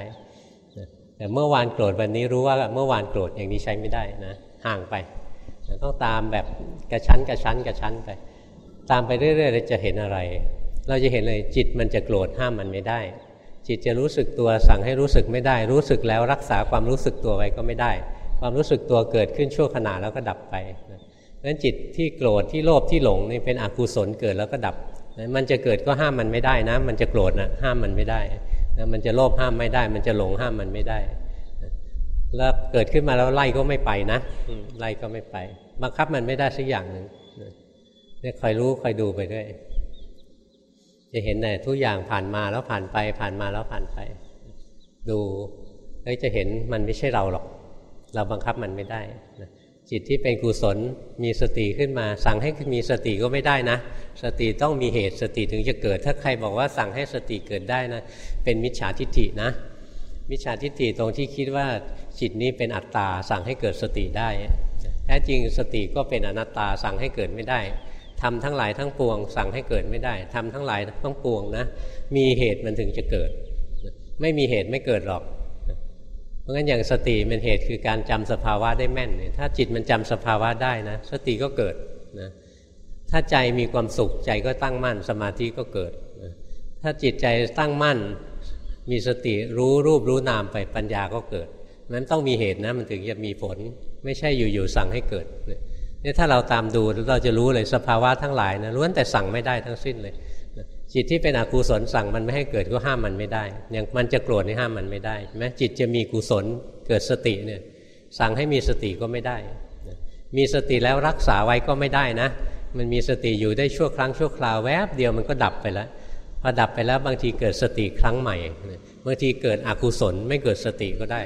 แต่เมื่อวานโกรธวันนี้รู้ว่าเมื่อวานโกรธอย่างนี้ใช้ไม่ได้นะห่างไปต้องตามแบบกระชั้นกระชั้นกระชั้นไป ตามไปเรื่อยๆเราจะเห็นอะไร เราจะเห็นเลยจิตมันจะโกรธห้ามมันไม่ได้ จิตจะรู้สึกตัวสั่งให้รู้สึกไม่ได้ รู้สึกแล้วรักษาความรู้สึกตัวไว้ก็ไม่ได้ ความรู้สึกตัวเกิดขึ้นชั่วขณะแล้วก็ดับไป นั้นจิตที่โกรธที่โลภที่หลงนี่เป็นอกุศลเกิดแล้วก็ดับมันจะเกิดก็ห้ามมันไม่ได้นะ มันจะโกรธนะห้ามมันไม่ได้นะมันจะโลภห้ามไม่ได้ มันจะหลงห้ามมันไม่ได้แล้วเกิดขึ้นมาแล้วไล่ก็ไม่ไปนะไล่ก็ไม่ไป บังคับมันไม่ได้สักอย่างหนึ่งเนี่ยคอยรู้คอยดูไปด้วย จะเห็นแต่ทุกอย่างผ่านมาแล้วผ่านไป ผ่านมาแล้วผ่านไป ดูแล้วจะเห็นมันไม่ใช่เราหรอก เราบังคับมันไม่ได้นะ จิตที่เป็นกุศลมีสติขึ้นมา สั่งให้มีสติก็ไม่ได้นะ สติต้องมีเหตุสติถึงจะเกิด ถ้าใครบอกว่าสั่งให้สติเกิดได้นะ เป็นมิจฉาทิฏฐินะ มิจฉาทิฏฐิตรงที่คิดว่าจิตนี้เป็นอัตตา สั่งให้เกิดสติได้แท้จริงสติก็เป็นอนัตตาสั่งให้เกิดไม่ได้ทำทั้งหลายทั้งปวง สั่งให้เกิดไม่ได้ทำทั้งหลายทั้งปวงนะ มีเหตุมันถึงจะเกิด ไม่มีเหตุไม่เกิดหรอก เพราะงั้นอย่างสติเป็นเหตุคือการจำสภาวะได้แม่นเนี่ยถ้าจิตมันจำสภาวะได้นะ สติก็เกิดนะถ้าใจมีความสุขใจก็ตั้งมั่น สมาธิก็เกิดนะถ้าจิตใจตั้งมั่น มีสติรู้รูปรู้นามไปปัญญาก็เกิดนั้นต้องมีเหตุนะมันถึงจะมีผล ไม่ใช่อยู่ๆสั่งให้เกิดเนี่ยถ้าเราตามดูเราจะรู้เลยสภาวะทั้งหลายนะล้วนแต่สั่งไม่ได้ทั้งสิ้นเลย จิตที่เป็นอกุศลสั่งมันไม่ให้เกิดก็ห้ามมันไม่ได้ อย่างมันจะโกรธนี่ห้ามมันไม่ได้ไหมจิตจะมีกุศลเกิดสติเนี่ยสั่งให้มีสติก็ไม่ได้ มีสติแล้วรักษาไว้ก็ไม่ได้นะ มันมีสติอยู่ได้ชั่วครั้งชั่วคราวแวบเดียวมันก็ดับไปแล้วพอดับไปแล้วบางทีเกิดสติครั้งใหม่บางทีเกิดอกุศลไม่เกิดสติก็ได้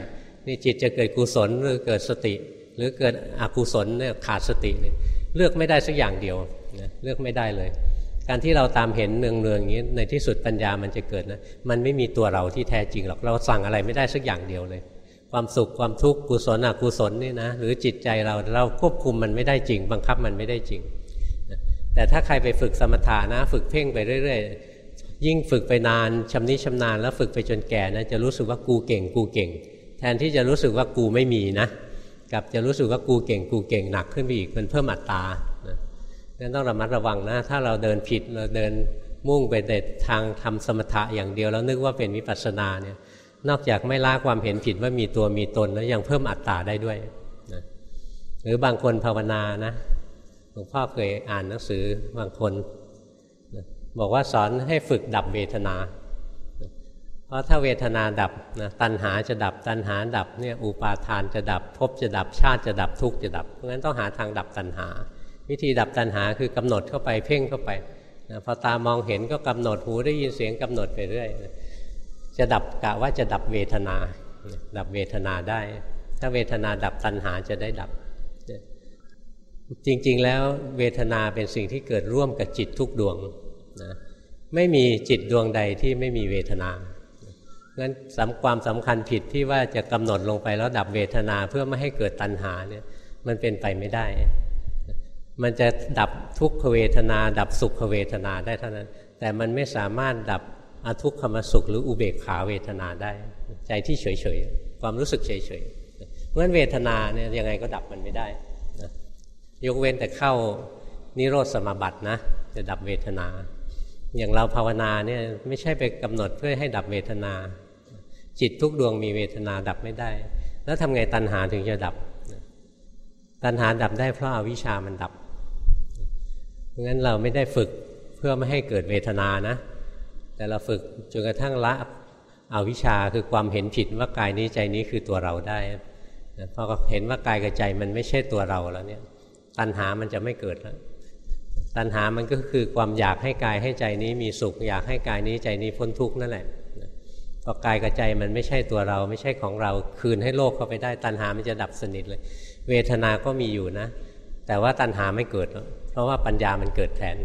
นี่จิตจะเกิดกุศลหรือเกิดสติ หรือเกิดอกุศลเนี่ยขาดสติเนี่ยเลือกไม่ได้สักอย่างเดียวเลือกไม่ได้เลย การที่เราตามเห็นเนืองๆอย่างนี้ในที่สุดปัญญามันจะเกิดนะมันไม่มีตัวเราที่แท้จริงหรอกเราสั่งอะไรไม่ได้สักอย่างเดียวเลย ความสุขความทุกข์กุศลอกุศลนี่นะหรือจิตใจเราเราควบคุมมันไม่ได้จริง บังคับมันไม่ได้จริง แต่ถ้าใครไปฝึกสมถานะ ฝึกเพ่งไปเรื่อย ๆ ยิ่งฝึกไปนานชำนิชำนาญแล้วฝึกไปจนแก่นะจะรู้สึกว่ากูเก่งกูเก่ง แทนที่จะรู้สึกว่ากูไม่มีนะกับจะรู้สึกว่ากูเก่งกูเก่งหนักขึ้นไปอีกมันเพิ่มอัตตา นั่นต้องระมัดระวังนะ ถ้าเราเดินผิดเราเดินมุ่งไปในทางทำสมถะอย่างเดียว แล้วนึกว่าเป็นวิปัสสนาเนี่ย นอกจากไม่ละความเห็นผิดว่ามีตัวมีตนแล้วยังเพิ่มอัตตาได้ด้วยนะหรือบางคนภาวนานะหลวงพ่อเคยอ่านหนังสือบางคนบอกว่าสอนให้ฝึกดับเวทนา เพราะถ้าเวทนาดับนะตัณหาจะดับตัณหาดับเนี่ยอุปาทานจะดับภพจะดับชาติจะดับทุกข์จะดับ เพราะฉะนั้นต้องหาทางดับตัณหา วิธีดับตัณหาคือกำหนดเข้าไปเพ่งเข้าไปนะพอตามองเห็นก็กำหนดหูได้ยินเสียงกำหนดไปเรื่อยจะดับกะว่าจะดับเวทนา ดับเวทนาได้ ถ้าเวทนาดับตัณหาจะได้ดับ จริงๆแล้วเวทนาเป็นสิ่งที่เกิดร่วมกับจิตทุกดวงนะไม่มีจิตดวงใดที่ไม่มีเวทนางั้นสำความสำคัญผิดที่ว่าจะกำหนดลงไปแล้วดับเวทนาเพื่อไม่ให้เกิดตัณหาเนี่ยมันเป็นไปไม่ได้ มันจะดับทุกขเวทนา ดับสุขเวทนาได้เท่านั้น แต่มันไม่สามารถดับอทุกขมสุขหรืออุเบกขาเวทนาได้ ใจที่เฉยๆ ความรู้สึกเฉยๆเพราะฉะนั้นเวทนาเนี่ยยังไงก็ดับมันไม่ได้นะยกเว้นแต่เข้านิโรธสมบัตินะจะดับเวทนา อย่างเราภาวนาเนี่ยไม่ใช่ไปกำหนดเพื่อให้ดับเวทนา จิตทุกดวงมีเวทนาดับไม่ได้ แล้วทำไงตัณหาถึงจะดับ ตัณหาดับได้เพราะอาวิชามันดับ ราะงั้นเราไม่ได้ฝึกเพื่อไม่ให้เกิดเวทนานะ แต่เราฝึกจนกระทั่งละเอาวิชาคือความเห็นผิดว่ากายนี้ใจนี้คือตัวเราได้พอเห็นว่ากายกับใจมันไม่ใช่ตัวเราแล้วเนี่ยตัณหามันจะไม่เกิดแล้วตัณหามันก็คือความอยากให้กายให้ใจนี้มีสุข อยากให้กายนี้ใจนี้พ้นทุกข์นั่นแหละพอกายกับใจมันไม่ใช่ตัวเรา ไม่ใช่ของเราคืนให้โลกเข้าไปได้ ตัณหามันจะดับสนิทเลย เวทนาก็มีอยู่นะ แต่ว่าตัณหาไม่เกิดเพ ราะว่าปัญญามันเกิดแทน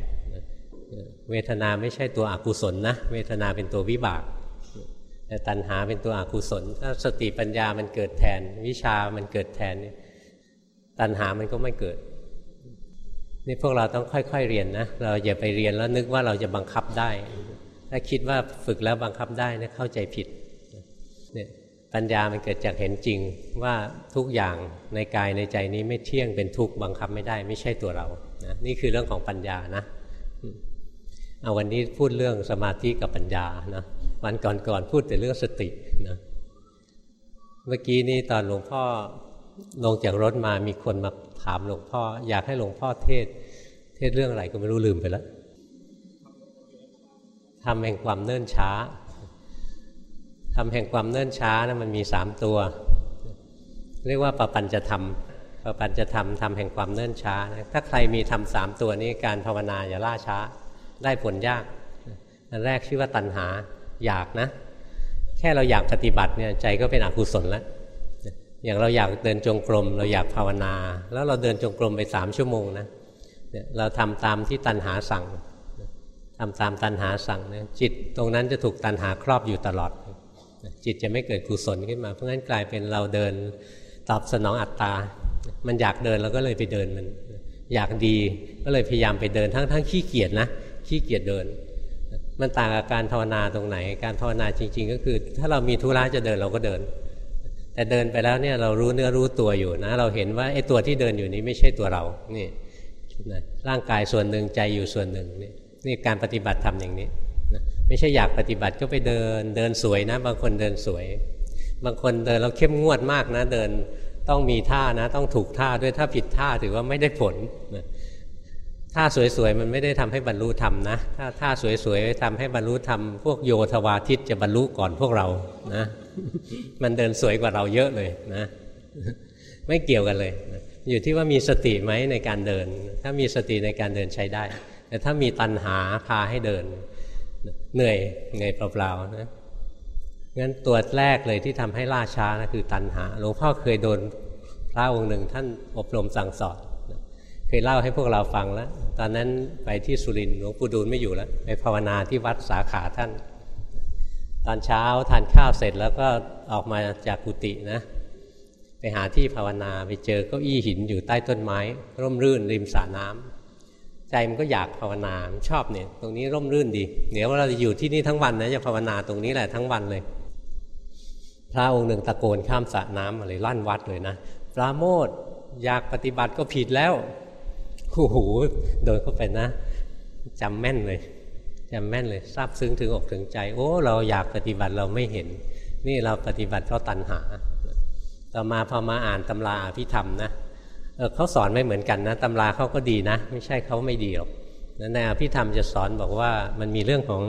เวทนาไม่ใช่ตัวอกุศลนะเวทนาเป็นตัววิบาก แต่ตัณหาเป็นตัวอกุศล ถ้าสติปัญญามันเกิดแทน วิชามันเกิดแทนตัณหามันก็ไม่เกิดนี่พวกเราต้องค่อยๆเรียนนะเราอย่าไปเรียนแล้วนึกว่าเราจะบังคับได้ ถ้าคิดว่าฝึกแล้วบังคับได้นะเข้าใจผิดเนี่ย ปัญญามันเกิดจากเห็นจริงว่าทุกอย่างในกายในใจนี้ไม่เที่ยงเป็นทุกข์บังคับไม่ได้ ไม่ใช่ตัวเรานะนี่คือเรื่องของปัญญานะเอาวันนี้พูดเรื่องสมาธิกับปัญญานะวันก่อนๆพูดแต่เรื่องสตินะเมื่อกี้นี้ตอนหลวงพ่อลงจากรถมามีคนมาถามหลวงพ่อ อยากให้หลวงพ่อเทศ เทศเรื่องอะไรก็ไม่รู้ลืมไปแล้วทำแห่งความเนิ่นช้า ทำแห่งความเนิ่นช้านะมันมีสามตัว เรียกว่าปปัญจะทำปปัญจะทำทำแห่งความเนิ่นช้านะถ้าใครมีทำสามตัวนี้การภาวนาอย่าล่าช้าได้ผลยากอันแรกชื่อว่าตัณหาอยากนะ แค่เราอยากปฏิบัติเนี่ยใจก็เป็นอกุศลแล้วอย่างเราอยากเดินจงกรม เราอยากภาวนา แล้วเราเดินจงกรมไปสามชั่วโมงนะเราทำตามที่ตัณหาสั่งทำตามตัณหาสั่งนะจิตตรงนั้นจะถูกตัณหาครอบอยู่ตลอด จิตจะไม่เกิดกุศลขึ้นมา เพราะงั้นกลายเป็นเราเดินตอบสนองอัตตา มันอยากเดินเราก็เลยไปเดินมัน อยากดีก็เลยพยายามไปเดินทั้งทั้งขี้เกียจนะขี้เกียจเดิน มันต่างกับการภาวนาตรงไหน การภาวนาจริง ๆ ก็คือ ถ้าเรามีธุระจะเดินเราก็เดิน แต่เดินไปแล้วเนี่ยเรารู้เนื้อรู้ตัวอยู่นะ เราเห็นว่าไอ้ตัวที่เดินอยู่นี้ไม่ใช่ตัวเรานี่ร่างกายส่วนหนึ่งใจอยู่ส่วนหนึ่งนี่นี่การปฏิบัติทำอย่างนี้ ไม่ใช่อยากปฏิบัติก็ไปเดิน เดินสวยนะ บางคนเดินสวย บางคนเดินเราเข้มงวดมากนะ เดินต้องมีท่านะ ต้องถูกท่าด้วยถ้าผิดท่าถือว่าไม่ได้ผลท่าสวยๆมันไม่ได้ทำให้บรรลุธรรมนะ ถ้าท่าสวยๆทำให้บรรลุธรรมพวกโยธวาทิตจะบรรลุก่อนพวกเรานะมันเดินสวยกว่าเราเยอะเลยนะ ไม่เกี่ยวกันเลย อยู่ที่ว่ามีสติไหมในการเดิน ถ้ามีสติในการเดินใช้ได้ แต่ถ้ามีตัณหาพาให้เดิน เหนื่อยเหนื่อยเปล่าๆนะงั้นตัวแรกเลยที่ทำให้ล่าช้านะคือตัณหาหลวงพ่อเคยโดนพระองค์หนึ่งท่านอบรมสั่งสอนเคยเล่าให้พวกเราฟังแล้ว ตอนนั้นไปที่สุรินทร์หลวงปู่ดูลไม่อยู่แล้วไปภาวนาที่วัดสาขาท่าน ตอนเช้าทานข้าวเสร็จแล้วก็ออกมาจากกุฏินะ ไปหาที่ภาวนาไปเจอเก้าอี้หินอยู่ใต้ต้นไม้ ร่มรื่นริมสระน้ำ ใจมันก็อยากภาวนาชอบเนี่ย ตรงนี้ร่มรื่นดี เดี๋ยวเราจะอยู่ที่นี่ทั้งวันนะจะภาวนาตรงนี้แหละทั้งวันเลย พระองค์หนึ่งตะโกนข้ามสระน้ำอะไรลั่นวัดเลยนะปราโมทอยากปฏิบัติก็ผิดแล้วโอ้โหโดนเข้าไปนะจำแม่นเลยจำแม่นเลยทราบซึ้งถึงอกถึงใจ โอ้ เราอยากปฏิบัติเราไม่เห็น นี่เราปฏิบัติเพราะตัณหา ต่อมาพอมาอ่านตำราพิธรรมนะ เเขาสอนไม่เหมือนกันนะตำราเขาก็ดีนะ ไม่ใช่เขาไม่ดีหรอกนั่นอภิธรรมจะสอนบอกว่ามันมีเรื่องของ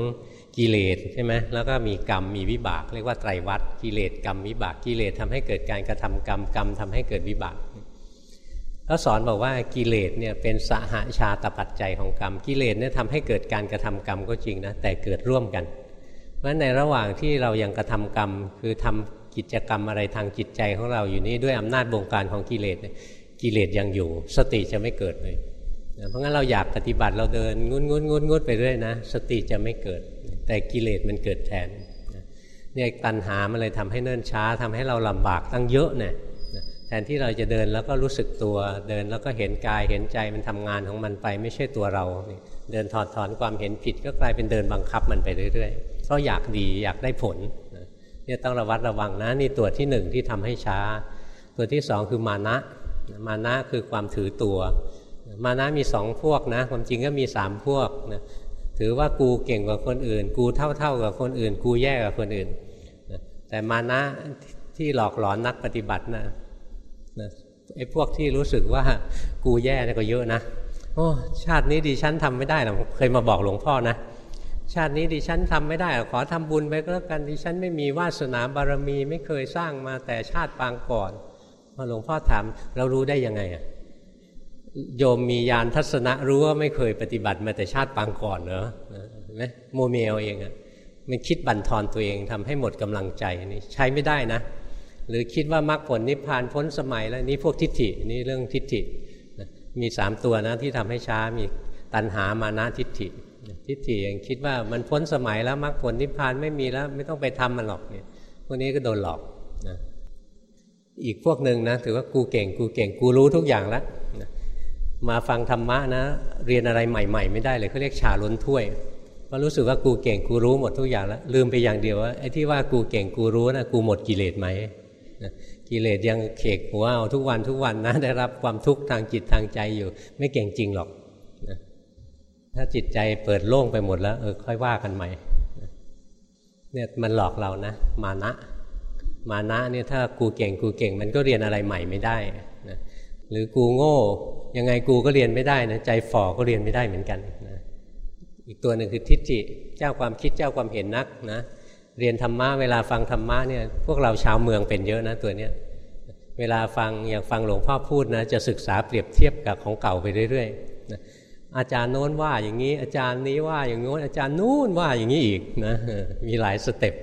กิเลสใช่ไหมแล้วก็มีกรรมมีวิบาก เรียกว่าไตรวัฏกิเลสกรรมวิบากกิเลสทำให้เกิดการกระทำกรรมกรรมทำให้เกิดวิบากเขาสอนบอกว่ากิเลสเนี่ยเป็นสหาชาตปัจจัยของกรรมกิเลสเนี่ยทำให้เกิดการกระทำกรรมก็จริงนะแต่เกิดร่วมกัน เพราะในระหว่างที่เรายังกระทำกรรม คือทำกิจกรรมอะไรทางจิตใจของเราอยู่นี้ด้วยอำนาจบงการของกิเลส กิเลสยังอยู่ สติจะไม่เกิดเลยเพราะงั้นเราอยากปฏิบัติเราเดินงุนงุนงุนงุนไปเรื่อยนะ สติจะไม่เกิด แต่กิเลสมันเกิดแทนเนี่ยตัณหามันเลยทำให้เนิ่นช้าทำให้เราลำบากตั้งเยอะเนี่ยแทนที่เราจะเดินแล้วก็รู้สึกตัวเดินแล้วก็เห็นกายเห็นใจมันทำงานของมันไปไม่ใช่ตัวเรา เดินถอดถอนความเห็นผิดก็กลายเป็นเดินบังคับมันไปเรื่อยๆเพราะอยากดีอยากได้ผลเนี่ยต้องระวัดระวังนะนี่ตัวที่หนึ่งที่ทำให้ช้า ตัวที่สองคือมานะ มานะคือความถือตัว มานะมีสองพวกนะ ความจริงก็มีสามพวกนะถือว่ากูเก่งกว่าคนอื่น กูเท่าเท่ากับคนอื่น กูแย่กว่าคนอื่นแต่มานะที่หลอกหลอนนักปฏิบัตินะนะไอ้พวกที่รู้สึกว่ากูแย่นี่ก็เยอะนะโอ้ชาตินี้ดิฉันทำไม่ได้หรอกเคยมาบอกหลวงพ่อนะชาตินี้ดิฉันทำไม่ได้ ขอทำบุญไปก็แล้วกันดิฉันไม่มีวาสนาบารมีไม่เคยสร้างมาแต่ชาติปางก่อน พอหลวงพ่อถามเรารู้ได้ยังไงอะโยมมียานทัศนะรู้ว่าไม่เคยปฏิบัติมาแต่ชาติปางก่อนเนอะไหมโมเมเอาเองอะมันคิดบั่นทอนตัวเองทำให้หมดกำลังใจนี่ใช้ไม่ได้นะ หรือคิดว่ามรรคผลนิพพานพ้นสมัยแล้วนี่พวกทิฏฐินี่เรื่องทิฏฐิมีสามตัวนะที่ทำให้ช้ามีตัณหามานะทิฏฐิ ทิฏฐิยังคิดว่ามันพ้นสมัยแล้วมรรคผลนิพพานไม่มีแล้วไม่ต้องไปทำมันหรอกเนี่ยพวกนี้ก็โดนหลอกนะ อีกพวกหนึ่งนะถือว่ากูเก่งกูเก่งกูรู้ทุกอย่างแล้วมาฟังธรรมะนะ เรียนอะไรใหม่ ๆ ไม่ได้เลยเขาเรียกชาล้นถ้วยเพราะรู้สึกว่ากูเก่งกูรู้หมดทุกอย่างแล้วลืมไปอย่างเดียวว่าไอ้ที่ว่ากูเก่งกูรู้นะกูหมดกิเลสไหมกิเลสยังเขกหัวเอาทุกวันทุกวันนะได้รับความทุกข์ทางจิตทางใจอยู่ ไม่เก่งจริงหรอกถ้าจิตใจเปิดโล่งไปหมดแล้วเออค่อยว่ากันใหม่เนี่ยมันหลอกเรานะ มานะ มานะเนี่ยถ้ากูเก่งกูเก่ง มันก็เรียนอะไรใหม่ไม่ได้นะหรือกูโง่ ยังไงกูก็เรียนไม่ได้นะใจฝ่อก็เรียนไม่ได้เหมือนกันนะอีกตัวหนึ่งคือทิฏฐิเจ้าความคิดเจ้าความเห็นนักนะเรียนธรรมะเวลาฟังธรรมะเนี่ยพวกเราชาวเมืองเป็นเยอะนะตัวเนี้ยเวลาฟังอย่างฟังหลวงพ่อพูดนะจะศึกษาเปรียบเทียบกับของเก่าไปเรื่อยๆนะอาจารย์โน้นว่าอย่างนี้อาจารย์นี้ว่าอย่างโน้นอาจารย์นู้นว่าอย่างนี้อีกนะมีหลายสเต็ป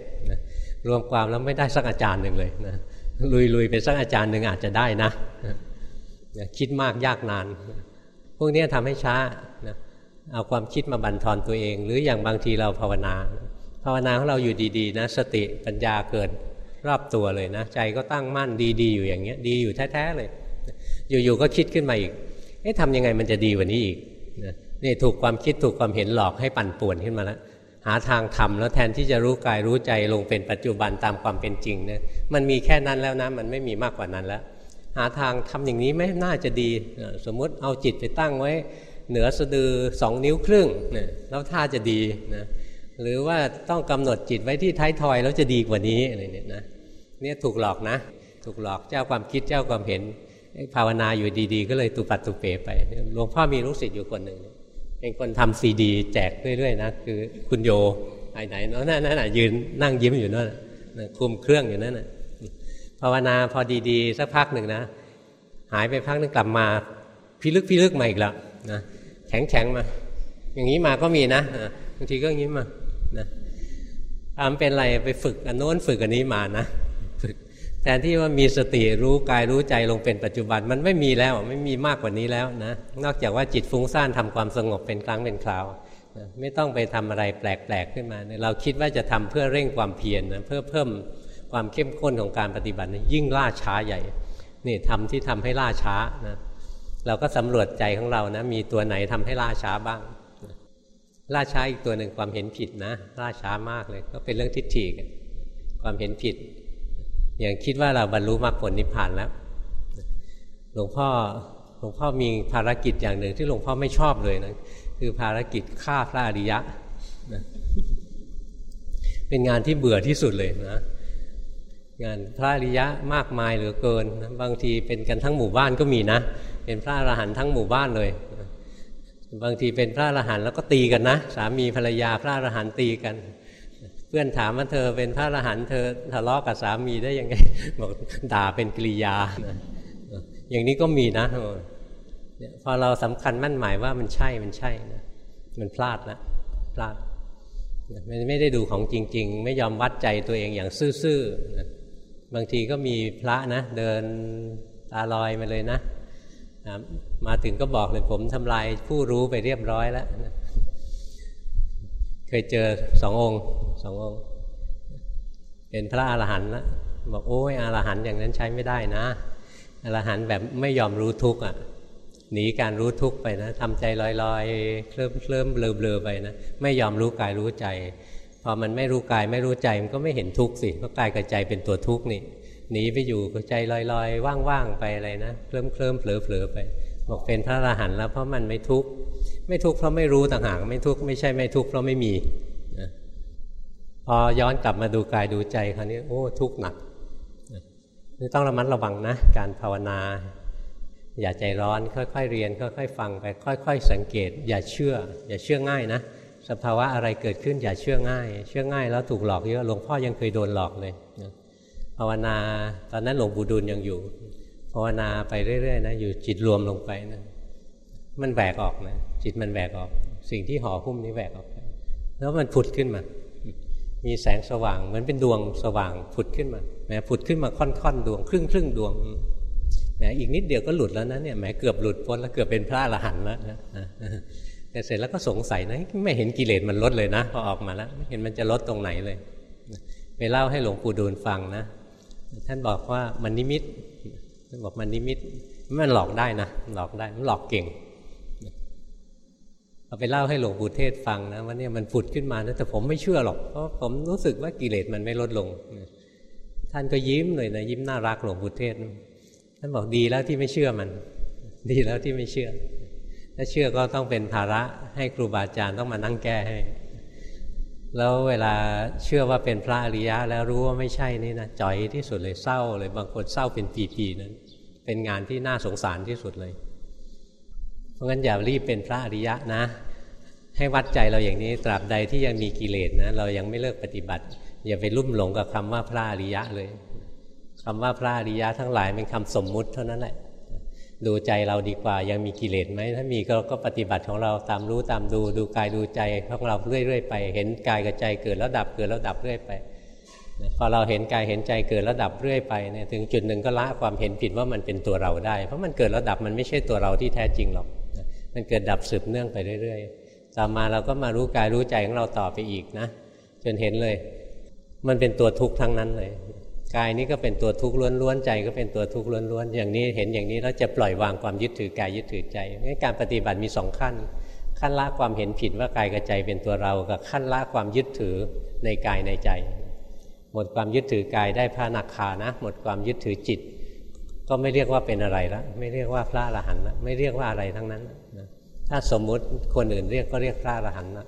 รวมความแล้วไม่ได้สักอาจารย์หนึ่งเลยนะลุยๆไปสักอาจารย์หนึ่งอาจจะได้นะคิดมากยากนาน พวกนี้ทำให้ช้านะเอาความคิดมาบั่นทอนตัวเอง หรืออย่างบางทีเราภาวนา ภาวนาของเราอยู่ดีๆนะสติปัญญาเกิดรอบตัวเลยนะ ใจก็ตั้งมั่นดีๆอยู่อย่างเงี้ย ดีอยู่แท้ๆเลย อยู่ๆก็คิดขึ้นมาอีกเอ๊ะทำยังไงมันจะดีกว่านี้อีกนี่ถูกความคิดถูกความเห็นหลอกให้ปั่นป่วนขึ้นมาแล้ว หาทางทำแล้วแทนที่จะรู้กายรู้ใจลงเป็นปัจจุบันตามความเป็นจริงเนี่ยมันมีแค่นั้นแล้วนะมันไม่มีมากกว่านั้นแล้ว หาทางทำอย่างนี้ไม่น่าจะดีสมมุติเอาจิตไปตั้งไว้ เหนือสะดือสองนิ้วครึ่งเนี่ยแล้วท่าจะดีนะหรือว่าต้องกำหนดจิตไว้ที่ท้ายทอยแล้วจะดีกว่านี้อะไรเนี่ยนะเนี่ยถูกหลอกนะ ถูกหลอกเจ้าความคิดเจ้าความเห็นภาวนาอยู่ดีๆ ก็เลยตุปัตตุเปไปหลวงพ่อมีลูกศิษย์อยู่คนหนึ่ง เป็นคนทำซีดี แจกเรื่อยๆนะคือคุณโยไหนไหนเนาะนั่นน่ะยืนนั่งยิ้มอยู่นั่นคุมเครื่องอยู่นั่นน่ะภาวนาพอดีๆ สักพักหนึ่งนะ หายไปพักนึงกลับมาพิลึกพิลึกมาอีกแล้วนะแข็งแข็งมา อย่างนี้มาก็มีนะบางทีก็อย่างนี้มานะทำเป็นอะไรไปฝึกอันโน้นฝึกอันนี้มานะ แทนที่ว่ามีสติรู้กายรู้ใจลงเป็นปัจจุบันมันไม่มีแล้วไม่มีมากกว่านี้แล้วนะนอกจากว่าจิตฟุ้งซ่านทำความสงบเป็นครั้งเป็นคราวนะไม่ต้องไปทำอะไรแปลกๆขึ้นมา เราคิดว่าจะทำเพื่อเร่งความเพียรนะเพื่อเพิ่มความเข้มข้นของการปฏิบัตินะยิ่งล่าช้าใหญ่นี่ทำที่ทำให้ล่าช้านะเราก็สำรวจใจของเรานะมีตัวไหนทำให้ล่าช้าบ้างล่าช้าอีกตัวหนึ่งความเห็นผิดนะล่าช้ามากเลย ก็เป็นเรื่องทิฏฐิความเห็นผิด อย่างคิดว่าเราบรรลุมรรคผลนิพพานแล้ว หลวงพ่อหลวงพ่อมีภารกิจอย่างหนึ่งที่หลวงพ่อไม่ชอบเลยนะคือภารกิจฆ่าพระอริยะนะเป็นงานที่เบื่อที่สุดเลยนะงานพระอริยะมากมายเหลือเกินนะบางทีเป็นกันทั้งหมู่บ้านก็มีนะ เป็นพระอรหันต์ทั้งหมู่บ้านเลยบางทีเป็นพระอรหันต์แล้วก็ตีกันนะ สามีภรรยาพระอรหันต์ตีกัน พื่อนถามว่าเธอเป็นพระอรหันต์เธอทะเลาะกับสามีได้ยังไงบอกด่าเป็นกริยา อย่างนี้ก็มีนะพอเราสำคัญมั่นหมายว่ามันใช่มันใช่นะมันพลาดแล้วพลาดไม่ได้ดูของจริง ๆ ไม่ยอมวัดใจตัวเองอย่างซื่อๆบางทีก็มีพระนะ เดินตาลอยมาเลยนะมาถึงก็บอกเลยผมทำลายผู้รู้ไปเรียบร้อยแล้ว เคยเจอสององค์สององค์ เป็นพระอรหันต์แล้วบอกโอ้ยอรหันต์อย่างนั้นใช้ไม่ได้นะอรหันต์แบบไม่ยอมรู้ทุกข์อะหนีการรู้ทุกข์ไปนะทำใจลอยๆเคลิ้มเคลิ้มเบลอเบลอไปนะไม่ยอมรู้กายรู้ใจ พอมันไม่รู้กายไม่รู้ใจมันก็ไม่เห็นทุกข์สิเพราะกายกับใจเป็นตัวทุกข์นี่หนีไปอยู่กับใจลอยๆว่างๆไปอะไรนะเคลิ้มเคลิ้มเผลอเผลอไป บอกเป็นพระอรหันต์แล้วเพราะมันไม่ทุกข์ไม่ทุกข์เพราะไม่รู้ต่างหากไม่ทุกข์ไม่ใช่ไม่ทุกข์เพราะไม่มีนะพอย้อนกลับมาดูกายดูใจคราวนี้โอ้ทุกข์หนักนี่ต้องระมัดระวังนะ การภาวนา อย่าใจร้อนค่อยๆเรียนค่อยๆฟังไปค่อย ๆ สังเกต อย่าเชื่อ อย่าเชื่อง่ายนะสภาวะอะไรเกิดขึ้นอย่าเชื่อง่าย เชื่อง่ายแล้วถูกหลอกเยอะหลวงพ่อยังเคยโดนหลอกเลยภาวนาตอนนั้นหลวงปู่ดูลยังอยู่ ภาวนาไปเรื่อยๆนะอยู่จิตรวมลงไปนะมันแหวกออกนะจิตมันแหวกออก สิ่งที่ห่อหุ้มนี้แหวกออกไป แล้วมันผุดขึ้นมา มีแสงสว่างเหมือนเป็นดวงสว่างผุดขึ้นมาแหมผุดขึ้นมาค่อนๆดวง ครึ่งครึ่งดวงแหมอีกนิดเดียวก็หลุดแล้วนะเนี่ยแหมเกือบหลุดพ้นแล้วเกือบเป็นพระอรหันต์แล้วนะแต่เสร็จแล้วก็สงสัยนะไม่เห็นกิเลสมันลดเลยนะพอออกมาแล้วไม่เห็นมันจะลดตรงไหนเลยไปเล่าให้หลวงปู่ดูลฟังนะท่านบอกว่ามันนิมิต บอกมันนิมิตมันหลอกได้นะหลอกได้มันหลอกเก่งเอาไปเล่าให้หลวงปู่เทศฟังนะว่าเนี่ยมันผุดขึ้นมานะแต่ผมไม่เชื่อหรอกเพราะผมรู้สึกว่ากิเลสมันไม่ลดลง ท่านก็ยิ้มเลยนะยิ้มน่ารักหลวงปู่เทศท่านบอกดีแล้วที่ไม่เชื่อมัน ดีแล้วที่ไม่เชื่อ ถ้าเชื่อก็ต้องเป็นภาระให้ครูบาอาจารย์ต้องมานั่งแก้ให้ แล้วเวลาเชื่อว่าเป็นพระอริยะ แล้วรู้ว่าไม่ใช่นี่นะจ่อยที่สุดเลยเศร้าเลยบางคนเศร้าเป็นปีๆนั้น เป็นงานที่น่าสงสารที่สุดเลย เพราะงั้นอย่ารีบเป็นพระอริยะนะ ให้วัดใจเราอย่างนี้ตราบใดที่ยังมีกิเลสนะเรายังไม่เลิกปฏิบัติ อย่าไปลุ่มหลงกับคำว่าพระอริยะเลยคำว่าพระอริยะทั้งหลายเป็นคำสมมุติเท่านั้นแหละ ดูใจเราดีกว่ายังมีกิเลสไหมถ้ามีก็ก็ปฏิบัติของเราตามรู้ตามดูดูกายดูใจของเราเรื่อยๆไป เห็นกายกับใจเกิดแล้วดับเกิดแล้วดับเรื่อยไปพอเราเห็นกายเห็นใจเกิดระดับเรื่อยไปเนี่ยถึงจุดหนึ่งก็ละความเห็นผิดว่ามันเป็นตัวเราได้ เพราะมันเกิดระดับมันไม่ใช่ตัวเราที่แท้จริงหรอกมันเกิดดับสืบเนื่องไปเรื่อยๆต่อมาเราก็มารู้กายรู้ใจของเราต่อไปอีกนะ จนเห็นเลย มันเป็นตัวทุกข์ทั้งนั้นเลย กายนี้ก็เป็นตัวทุกข์ล้วนๆใจก็เป็นตัวทุกข์ล้วนๆอย่างนี้เห็นอย่างนี้แล้วจะปล่อยวางความยึดถือกายยึดถือใจงั้นการปฏิบัติมีสองขั้น ขั้นละความเห็นผิดว่ากายกับใจเป็นตัวเรา กับขั้นละความยึดถือในกายในใจ หมดความยึดถือกายได้พระนักขานะ หมดความยึดถือจิต ก็ไม่เรียกว่าเป็นอะไรละไม่เรียกว่าพระอรหันต์ละไม่เรียกว่าอะไรทั้งนั้นนะถ้าสมมุติคนอื่นเรียกก็เรียกพระอรหันต์ละ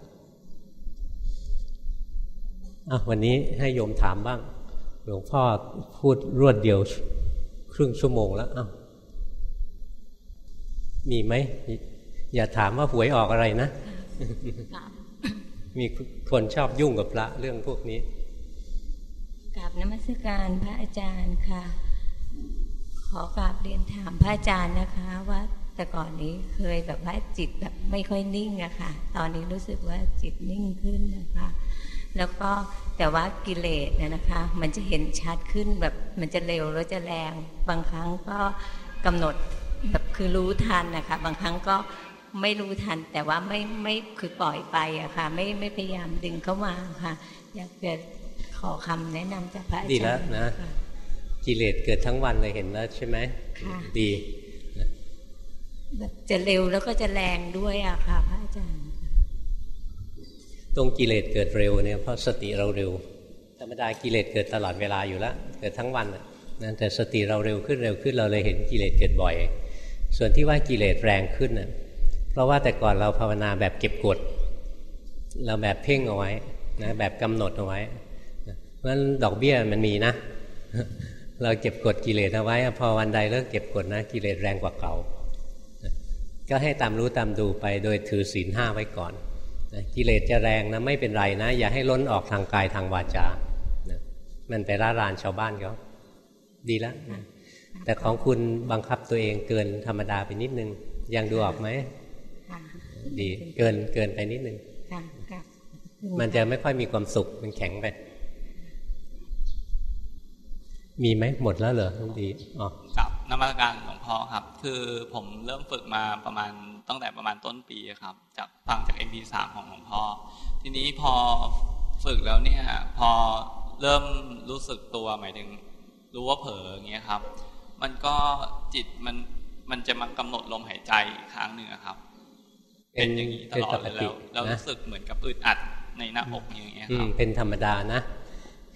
วันนี้ให้โยมถามบ้าง หลวงพ่อพูดรวดเดียวครึ่งชั่วโมงแล้วมีไหม อย่าถามว่าหวยออกอะไรนะ มีคนชอบยุ่งกับพระเรื่องพวกนี้กราบนมัสการพระอาจารย์ค่ะ ขอกราบเรียนถามพระอาจารย์นะคะว่าแต่ก่อนนี้เคยแบบว่าจิตแบบไม่ค่อยนิ่งอะค่ะ ตอนนี้รู้สึกว่าจิตนิ่งขึ้นนะคะ แล้วก็แต่ว่ากิเลสเนี่ยนะคะ มันจะเห็นชัดขึ้นแบบมันจะเร็วแล้วจะแรง บางครั้งก็กำหนดแบบคือรู้ทันนะคะ บางครั้งก็ไม่รู้ทัน แต่ว่าไม่ไม่คือปล่อยไปอะค่ะ ไม่ไม่พยายามดึงเข้ามาค่ะ อยากจะขอคำแนะนำจากพระอาจารย์ดีแล้วนะกิเลสเกิดทั้งวันเลยเห็นแล้วใช่ไหมดีแบบจะเร็วแล้วก็จะแรงด้วยอะค่ะพระอาจารย์ ตรงกิเลสเกิดเร็วเนี่ยเพราะสติเราเร็ว ธรรมดากิเลสเกิดตลอดเวลาอยู่แล้วเกิดทั้งวันนั่นแต่สติเราเร็วขึ้นเร็วขึ้นเราเลยเห็นกิเลสเกิดบ่อย ส่วนที่ว่ากิเลสแรงขึ้นน่ะเพราะว่าแต่ก่อนเราภาวนาแบบเก็บกด เราแบบเพ่งเอาไว้นะแบบกำหนดเอาไว้เพราะฉะนั้นดอกเบี้ยมันมีนะ เราเก็บกดกิเลสเอาไว้พอวันใดเลิกเก็บกดนะกิเลสแรงกว่าเก่าก็ให้ตามรู้ตามดูไปโดยถือศีลห้าไว้ก่อน กิเลสจะแรงนะไม่เป็นไรนะ อย่าให้ล้นออกทางกายทางวาจานะมันไปร่ารานชาวบ้านเขาดีแล้วนะแต่ของคุณบังคับตัวเองเกินธรรมดาไปนิดนึง ยังดูออกไหมดีเกินเกินไปนิดนึงมันจะไม่ค่อยมีความสุขมันแข็งไป มีไหมหมดแล้วเหรอดีอ๋อกับนมัสการหลวงพ่อครับ คือผมเริ่มฝึกมาประมาณตั้งแต่ประมาณต้นปีครับ จากฟังจาก MP3 ของหลวงพ่อ ทีนี้พอฝึกแล้วเนี่ย พอเริ่มรู้สึกตัวหมายถึง รู้ว่าเผลออย่างเงี้ยครับ มันก็จิตมันมันจะมากำหนดลมหายใจครั้งหนึ่งครับ เป็นอย่างนี้ตลอดเลยแล้วเรารู้สึกเหมือนกับอึดอัดในหน้าอกอย่างเงี้ยครับเป็นธรรมดานะ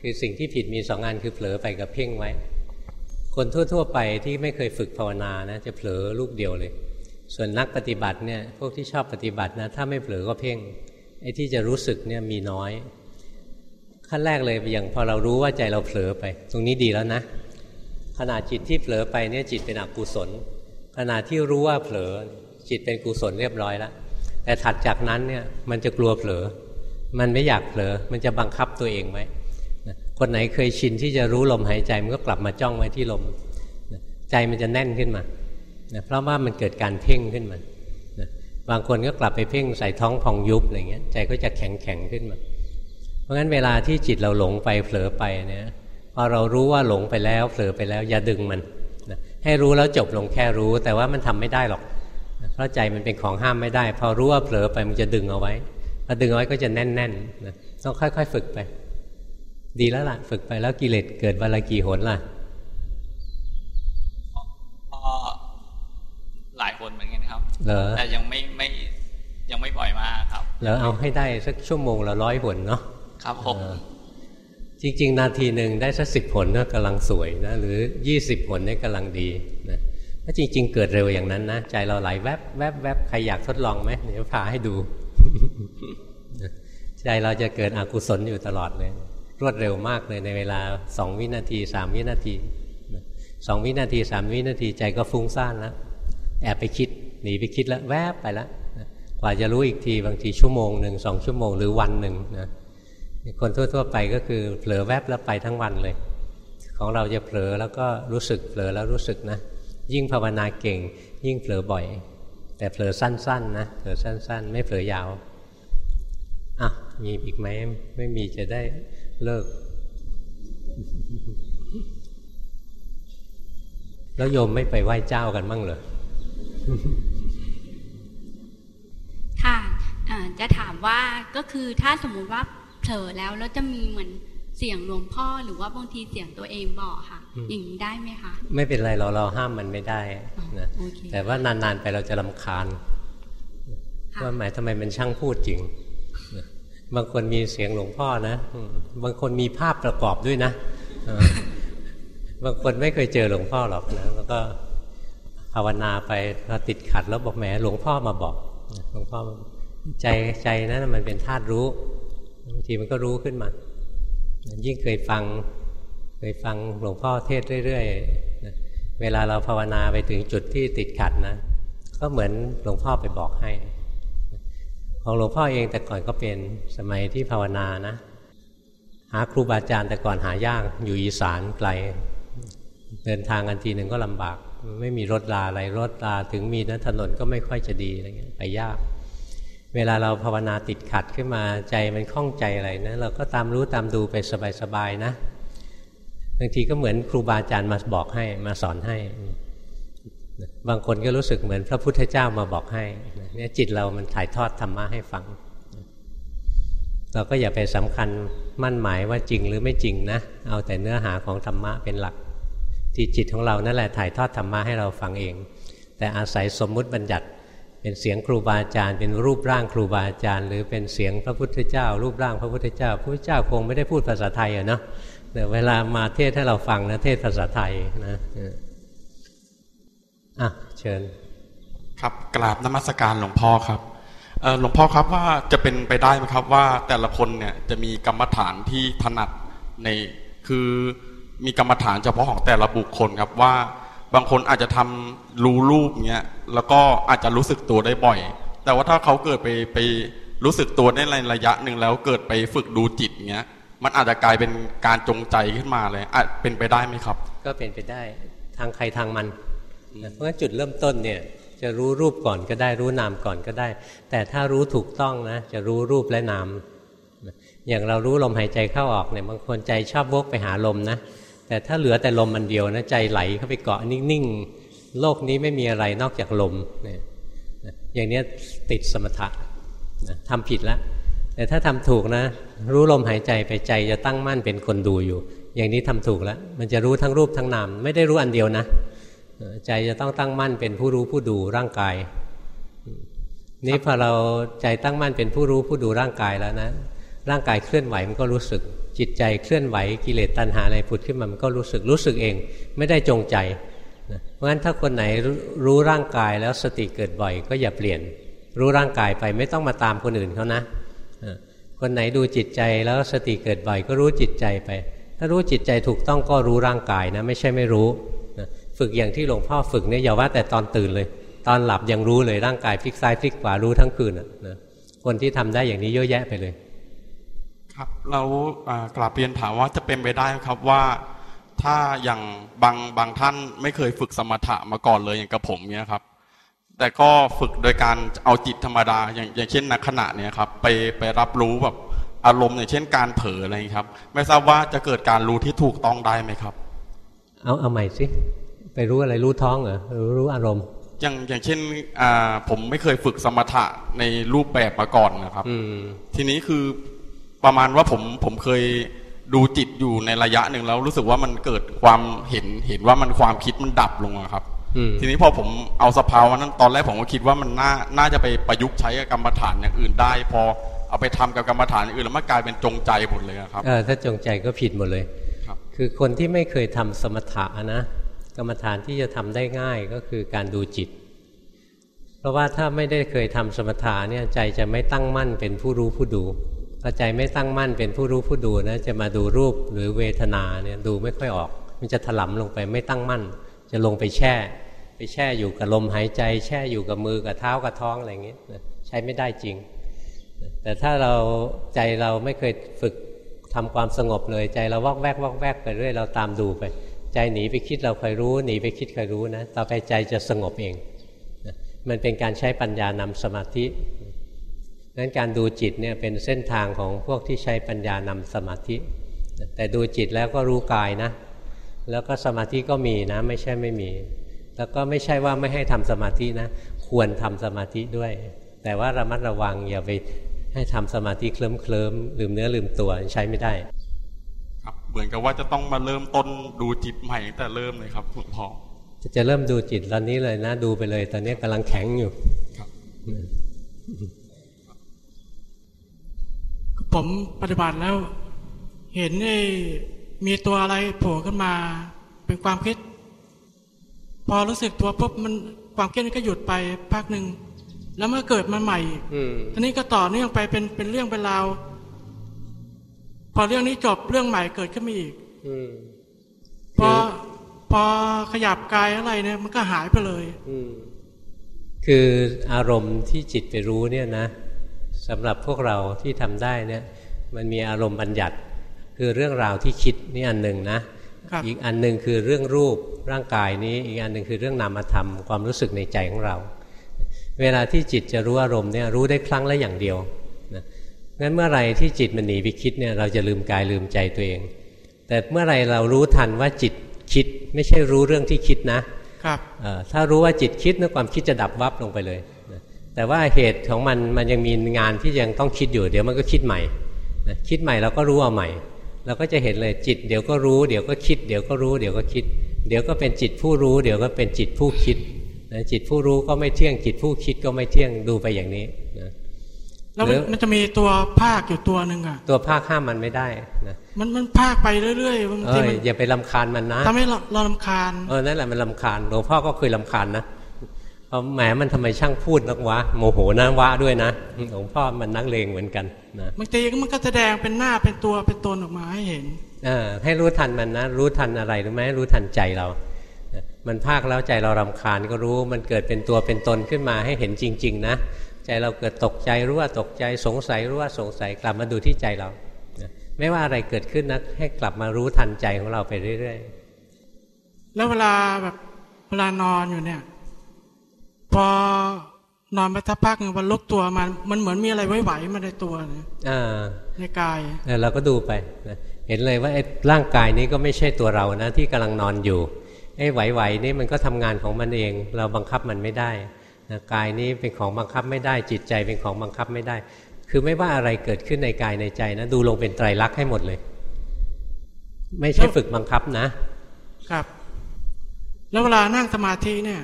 คือสิ่งที่ผิดมีสองงานคือเผลอไปกับเพ่งไว้ คนทั่ว ๆ ไปที่ไม่เคยฝึกภาวนานะจะเผลอลูกเดียวเลย ส่วนนักปฏิบัติเนี่ยพวกที่ชอบปฏิบัตินะถ้าไม่เผลอก็เพ่งไอ้ที่จะรู้สึกเนี่ยมีน้อย ขั้นแรกเลยอย่างพอเรารู้ว่าใจเราเผลอไป ตรงนี้ดีแล้วนะขณะจิตที่เผลอไปเนี่ยจิตเป็นอกุศลขณะที่รู้ว่าเผลอจิตเป็นกุศลเรียบร้อยแล้วแต่ถัดจากนั้นเนี่ยมันจะกลัวเผลอ มันไม่อยากเผลอ มันจะบังคับตัวเองไว้ คนไหนเคยชินที่จะรู้ลมหายใจมันก็กลับมาจ้องไว้ที่ลม ใจมันจะแน่นขึ้นมาเพราะว่ามันเกิดการเพ่งขึ้นมาบางคนก็กลับไปเพ่งใส่ท้องพองยุบอะไรเงี้ยใจก็จะแข็งแข็งขึ้นมา เพราะงั้นเวลาที่จิตเราหลงไปเผลอไปเนี่ยพอเรารู้ว่าหลงไปแล้วเผลอไปแล้ว อย่าดึงมันนะให้รู้แล้วจบลงแค่รู้ แต่ว่ามันทำไม่ได้หรอกนะเพราะใจมันเป็นของห้ามไม่ได้ พอรู้ว่าเผลอไปมันจะดึงเอาไว้พอดึงเอาไว้ก็จะแน่นๆนะต้องค่อย ๆ ฝึกไป ดีแล้วล่ะ ฝึกไปแล้วกิเลสเกิดวันละกี่หนล่ะหลายคนเหมือนกันครับแต่ยังไม่ไม่ยังไม่บ่อยมากครับแล้วเอาให้ได้สักชั่วโมงละร้อยผลเนาะครับผมจริง ๆ นาทีหนึ่งได้สักสิบผลก็กำลังสวยนะหรือยี่สิบผลนี่กำลังดีนะถ้าจริง ๆ เกิดเร็วอย่างนั้นนะใจเราไหลแวบแวบแวบใครอยากทดลองไหมเดี๋ยวพาให้ดูใจเราจะเกิดอกุศลอยู่ตลอดเลย รวดเร็วมากเลยในเวลาสองวินาทีสามวินาทีสองวินาทีสามวินาทีใจก็ฟุ้งซ่านแล้วแอบไปคิดหนีไปคิดแล้วแวบไปแล้วกว่าจะรู้อีกทีบางทีชั่วโมงหนึ่งสองชั่วโมงหรือวันหนึ่งนะคนทั่ว ๆ ไปก็คือเผลอแวบแล้วไปทั้งวันเลย ของเราจะเผลอแล้วก็รู้สึกเผลอแล้วรู้สึกนะ ยิ่งภาวนาเก่ง ยิ่งเผลอบ่อย แต่เผลอสั้นๆนะเผลอสั้น ๆ ไม่เผลอยาวอะมีอีกไหมไม่มีจะได้ เลิก แล้วโยมไม่ไปไหว้เจ้ากันมั่งเหรอค่ะจะถามว่าก็คือถ้าสมมุติว่าเผลอแล้วแล้วจะมีเหมือนเสียงหลวงพ่อหรือว่าบางทีเสียงตัวเองบอกค่ะอย่างนี้ได้ไหมคะไม่เป็นไรเราเราห้ามมันไม่ได้นะโอเคแต่ว่านานๆไปเราจะลำคาญค่ะว่าหมายทำไมมันช่างพูดจริง บางคนมีเสียงหลวงพ่อนะบางคนมีภาพประกอบด้วยนะบางคนไม่เคยเจอหลวงพ่อหรอกนะแล้วก็ภาวนาไปพอติดขัดแล้วบอกแหมหลวงพ่อมาบอกหลวงพ่อใจใจนั้นมันเป็นธาตุรู้บางทีมันก็รู้ขึ้นมา ยิ่งเคยฟังเคยฟังหลวงพ่อเทศเรื่อยๆนะเวลาเราภาวนาไปถึงจุดที่ติดขัดนะ ก็เหมือนหลวงพ่อไปบอกให้ ของหลวงพ่อเองแต่ก่อนก็เป็นสมัยที่ภาวนานะ หาครูบาอาจารย์แต่ก่อนหายากอยู่อีสานไกล เดินทางกันทีหนึ่งก็ลำบาก ไม่มีรถลาอะไรรถลาถึงมีนะถนนก็ไม่ค่อยจะดีอะไรเงี้ยไปยาก เวลาเราภาวนาติดขัดขึ้นมาใจมันคล่องใจอะไรนะเราก็ตามรู้ตามดูไปสบายๆนะบางทีก็เหมือนครูบาอาจารย์มาบอกให้มาสอนให้ บางคนก็รู้สึกเหมือนพระพุทธเจ้ามาบอกให้เนี่ยจิตเรามันถ่ายทอดธรรมะให้ฟัง เราก็อย่าไปสำคัญมั่นหมายว่าจริงหรือไม่จริงนะ เอาแต่เนื้อหาของธรรมะเป็นหลัก ที่จิตของเรานั่นแหละถ่ายทอดธรรมะให้เราฟังเอง แต่อาศัยสมมุติบัญญัติเป็นเสียงครูบาอาจารย์ เป็นรูปร่างครูบาอาจารย์ หรือเป็นเสียงพระพุทธเจ้า รูปร่างพระพุทธเจ้าพระพุทธเจ้าคงไม่ได้พูดภาษาไทยอะเนาะแต่เวลามาเทศให้เราฟังนะเทศภาษาไทยนะ อะเชิญ ครับกราบนมัสการหลวงพ่อครับเอ่อหลวงพ่อครับว่าจะเป็นไปได้ไหมครับว่าแต่ละคนเนี่ยจะมีกรรมฐานที่ถนัดในคือมีกรรมฐานเฉพาะของแต่ละบุคคลครับว่าบางคนอาจจะทำรู้รูปเงี้ยแล้วก็อาจจะรู้สึกตัวได้บ่อย แต่ว่าถ้าเขาเกิดไปไปรู้สึกตัวได้ในระยะหนึ่งแล้วเกิดไปฝึกดูจิตเงี้ยมันอาจจะกลายเป็นการจงใจขึ้นมาเลยอาจเป็นไปได้ไหมครับ ก็เป็นไปได้ทางใครทางมันนะ เพราะฉะนั้นจุดเริ่มต้นเนี่ยจะรู้รูปก่อนก็ได้รู้นามก่อนก็ได้ แต่ถ้ารู้ถูกต้องนะจะรู้รูปและนามอย่างเรารู้ลมหายใจเข้าออกเนี่ยบางคนใจชอบวกไปหาลมนะแต่ถ้าเหลือแต่ลมมันเดียวนะใจไหลเข้าไปเกาะนิ่งๆโลกนี้ไม่มีอะไรนอกจากลมเนี่ยอย่างนี้ติดสมถะนะทำผิดแล้วแต่ถ้าทำถูกนะ รู้ลมหายใจไปใจจะตั้งมั่นเป็นคนดูอยู่ อย่างนี้ทำถูกแล้ว มันจะรู้ทั้งรูปทั้งนามไม่ได้รู้อันเดียวนะ ใจจะต้องตั้งมั่นเป็นผู้รู้ผู้ดูร่างกาย นี่พอเราใจตั้งมั่นเป็นผู้รู้ผู้ดูร่างกายแล้วนะ ร่างกายเคลื่อนไหวมันก็รู้สึก จิตใจเคลื่อนไหวกิเลสตัณหาอะไรผุดขึ้นมามันก็รู้สึกรู้สึกเอง ไม่ได้จงใจนะเพราะฉะนั้นถ้าคนไหนรู้ร่างกายแล้วสติเกิดบ่อย ก็อย่าเปลี่ยน รู้ร่างกายไปไม่ต้องมาตามคนอื่นเขานะคนไหนดูจิตใจแล้วสติเกิดบ่อยก็รู้จิตใจไป ถ้ารู้จิตใจถูกต้องก็รู้ร่างกายนะ ไม่ใช่ไม่รู้นะ ฝึกอย่างที่หลวงพ่อฝึกเนี่ยอย่าว่าแต่ตอนตื่นเลย ตอนหลับยังรู้เลยร่างกายพลิกซ้ายพลิกขวารู้ทั้งคืนนะคนที่ทำได้อย่างนี้เยอะแยะไปเลย ครับเราอ่ากราบเรียนถามว่าจะเป็นไปได้ไหมครับว่าถ้าอย่างบางบางท่านไม่เคยฝึกสมถะมาก่อนเลยอย่างกับผมเนี้ยครับ แต่ก็ฝึกโดยการเอาจิตธรรมดาอย่างอย่างเช่นนักขณะเนี้ยครับไปไปรับรู้แบบอารมณ์อย่างเช่นการเผลออะไรอย่างนี้ครับ ไม่ทราบว่าจะเกิดการรู้ที่ถูกต้องได้ไหมครับ เอาเอาใหม่สิ ไปรู้อะไรรู้ท้องเหรอรู้รู้อารมณ์ อย่างอย่างเช่นอ่าผมไม่เคยฝึกสมถะในรูปแบบมาก่อนนะครับอืมทีนี้คือประมาณว่าผมผมเคยดูจิตอยู่ในระยะหนึ่งแล้วรู้สึกว่ามันเกิดความเห็นเห็นว่ามันความคิดมันดับลงอะครับอืมทีนี้พอผมเอาสภาวะนั้นตอนแรกผมก็คิดว่ามันน่าน่าจะไปประยุกต์ใช้กับกรรมฐานอย่างอื่นได้ พอเอาไปทำกับกรรมฐานอย่างอื่นแล้วมันกลายเป็นจงใจหมดเลยอะครับเออถ้าจงใจก็ผิดหมดเลยครับคือคนที่ไม่เคยทำสมถะนะ กรรมฐานที่จะทำได้ง่ายก็คือการดูจิต เพราะว่าถ้าไม่ได้เคยทำสมถะเนี่ยใจจะไม่ตั้งมั่นเป็นผู้รู้ผู้ดูพอใจไม่ตั้งมั่นเป็นผู้รู้ผู้ดูนะจะมาดูรูปหรือเวทนาเนี่ยดูไม่ค่อยออก มันจะถลำลงไปไม่ตั้งมั่น จะลงไปแช่ ไปแช่อยู่กับลมหายใจ แช่อยู่กับมือกับเท้ากับท้องอะไรอย่างเงี้ยใช้ไม่ได้จริง แต่ถ้าเราใจเราไม่เคยฝึกทำความสงบเลยใจเราวอกแวกวอกแวกไปเรื่อยเราตามดูไป ใจหนีไปคิดเราคอยรู้หนีไปคิดคอยรู้นะต่อไปใจจะสงบเองมันเป็นการใช้ปัญญานำสมาธินั้นการดูจิตเนี่ยเป็นเส้นทางของพวกที่ใช้ปัญญานำสมาธิ แต่ดูจิตแล้วก็รู้กายนะ แล้วก็สมาธิก็มีนะ ไม่ใช่ไม่มี แล้วก็ไม่ใช่ว่าไม่ให้ทำสมาธินะ ควรทำสมาธิด้วย แต่ว่าระมัดระวังอย่าไปให้ทำสมาธิเคลิ้มเคลิ้มลืมเนื้อลืมตัวใช้ไม่ได้ เหมือนกับว่าจะต้องมาเริ่มต้นดูจิตใหม่ตั้งแต่เริ่มเลยครับหลวงพ่อจะเริ่มดูจิตตอนนี้เลยนะดูไปเลย ตอนนี้กำลังแข็งอยู่ครับผมปฏิบัติแล้ว เห็นไอ้มีตัวอะไรโผล่ขึ้นมาเป็นความคิด พอรู้สึกตัวปุ๊บมันความคิดนี้ก็หยุดไปพักหนึ่งแล้วเมื่อเกิดมาใหม่อีกอืมทีนี้ก็ต่อเนื่องไปเป็นเป็นเรื่องเป็นราวพ อเรื่องนี้จบเรื่องใหม่เกิดขึ้นมาอีกอืมพอพอขยับกายอะไรเนี่ย มันก็หายไปเลย อืมคืออารมณ์ที่จิตไปรู้เนี่ยนะสำหรับพวกเราที่ทำได้เนี่ย มันมีอารมณ์บัญญัติ คือเรื่องราวที่คิดนี่อันหนึ่งนะครับอีกอันหนึ่งคือเรื่องรูปร่างกายนี้ อีกอันหนึ่งคือเรื่องนามธรรมความรู้สึกในใจของเรา เวลาที่จิตจะรู้อารมณ์เนี่ยรู้ได้ครั้งละอย่างเดียวนะ งั้นเมื่อไหรที่จิตมันหนีไปคิดเนี่ยเราจะลืมกายลืมใจตัวเอง แต่เมื่อไหรเรารู้ทันว่าจิตคิด ไม่ใช่รู้เรื่องที่คิดนะครับเอ่อถ้ารู้ว่าจิตคิดนะความคิดจะดับวับลงไปเลยนะแต่ว่าเหตุของมันมันยังมีงานที่ยังต้องคิดอยู่ เดี๋ยวมันก็คิดใหม่นะคิดใหม่เราก็รู้เอาใหม่ เราก็จะเห็นเลยจิต เดี๋ยวก็รู้เดี๋ยวก็คิด เดี๋ยวก็รู้เดี๋ยวก็คิด เดี๋ยวก็เป็นจิตผู้รู้ เดี๋ยวก็เป็นจิตผู้คิดนะจิตผู้รู้ก็ไม่เที่ยงจิตผู้คิดก็ไม่เที่ยงดูไปอย่างนี้นะ แล้วหรือมันจะมีตัวภาคอยู่ตัวหนึ่งอะ ตัวภาคห้ามมันไม่ได้นะมันมันภาคไปเรื่อยๆบางเอทีอมันอย่าไปลำคาญมันนะทำให้เราเราลำคาญเออนั่นแหละมันลำคาญหลวงพ่อก็เคยลำคาญนะเพราะแหมมันทำไมช่างพูดนักวะโมโหนะวะด้วยนะหลวงพ่อมันนักเลงเหมือนกันนะบางทีมันก็แสดงเป็นหน้าเป็นตัวเป็นตนออกมาให้เห็นเออให้รู้ทันมันนะ รู้ทันอะไรรู้ไหมรู้ทันใจเรา มันภาคแล้วใจเรารำคาญก็รู้ มันเกิดเป็นตัวเป็นตนขึ้นมาให้เห็นจริง ๆ นะ ใจเราเกิดตกใจรู้ว่าตกใจสงสัยรู้ว่าสงสัยกลับมาดูที่ใจเรานะไม่ว่าอะไรเกิดขึ้นนะให้กลับมารู้ทันใจของเราไปเรื่อยแล้วเวลาแบบเวลานอนอยู่เนี่ย พอนอนไปทักพักหนึ่งวันลุกตัวมันมันเหมือนมีอะไรไหวๆมาในตัวเนี่ยๆอ่าในกายเออเราก็ดูไปนะเห็นเลยว่าไอ้ร่างกายนี้ก็ไม่ใช่ตัวเรานะที่กำลังนอนอยู่ไอ้ไหวๆนี่มันก็ทำงานของมันเอง เราบังคับมันไม่ได้นะ กายนี้เป็นของบังคับไม่ได้ จิตใจเป็นของบังคับไม่ได้ คือไม่ว่าอะไรเกิดขึ้นในกายในใจนะดูลงเป็นไตรลักษณ์ให้หมดเลย ไม่ใช่ฝึกบังคับนะ ครับ แล้วเวลานั่งสมาธิเนี่ย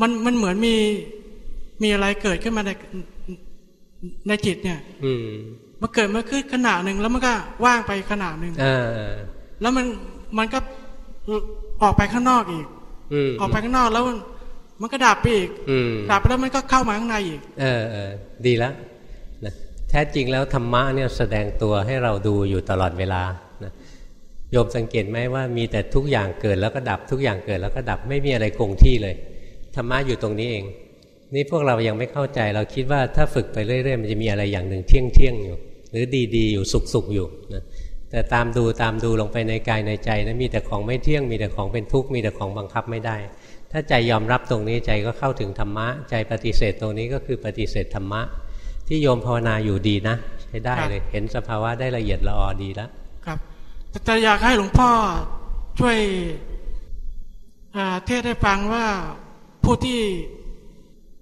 มันมันเหมือนมีมีอะไรเกิดขึ้นมาในในจิตเนี่ย อืมมันเกิดมาขึ้นขณะหนึ่งแล้วมันก็ว่างไปขณะหนึ่งเออแล้วมันมันก็ออกไปข้างนอกอีกอืมออกไปข้างนอกแล้ว มันมันก็ดับไปอีกอืมดับไปแล้วมันก็เข้ามาข้างในอีก เออเออดีแล้วนะแท้จริงแล้วธรรมะเนี่ยแสดงตัวให้เราดูอยู่ตลอดเวลานะโยมสังเกตไหมว่ามีแต่ทุกอย่างเกิดแล้วก็ดับทุกอย่างเกิดแล้วก็ดับไม่มีอะไรคงที่เลยธรรมะอยู่ตรงนี้เอง นี่พวกเรายังไม่เข้าใจเราคิดว่าถ้าฝึกไปเรื่อยๆมันจะมีอะไรอย่างหนึ่งเที่ยงเที่ยงๆอยู่ หรือดีๆอยู่สุขๆอยู่นะแต่ตามดูตามดูลงไปในกายในใจนะมีแต่ของไม่เที่ยง มีแต่ของเป็นทุกข์มีแต่ของบังคับไม่ได้ ถ้าใจยอมรับตรงนี้ใจก็เข้าถึงธรรมะ ใจปฏิเสธตรงนี้ก็คือปฏิเสธธรรมะ ที่โยมภาวนาอยู่ดีนะ ใช้ได้เลยเห็นสภาวะได้ละเอียดละออดีแล้วครับแต่แต่อยากให้หลวงพ่อช่วยอ่าเทศให้ฟังว่าผู้ที่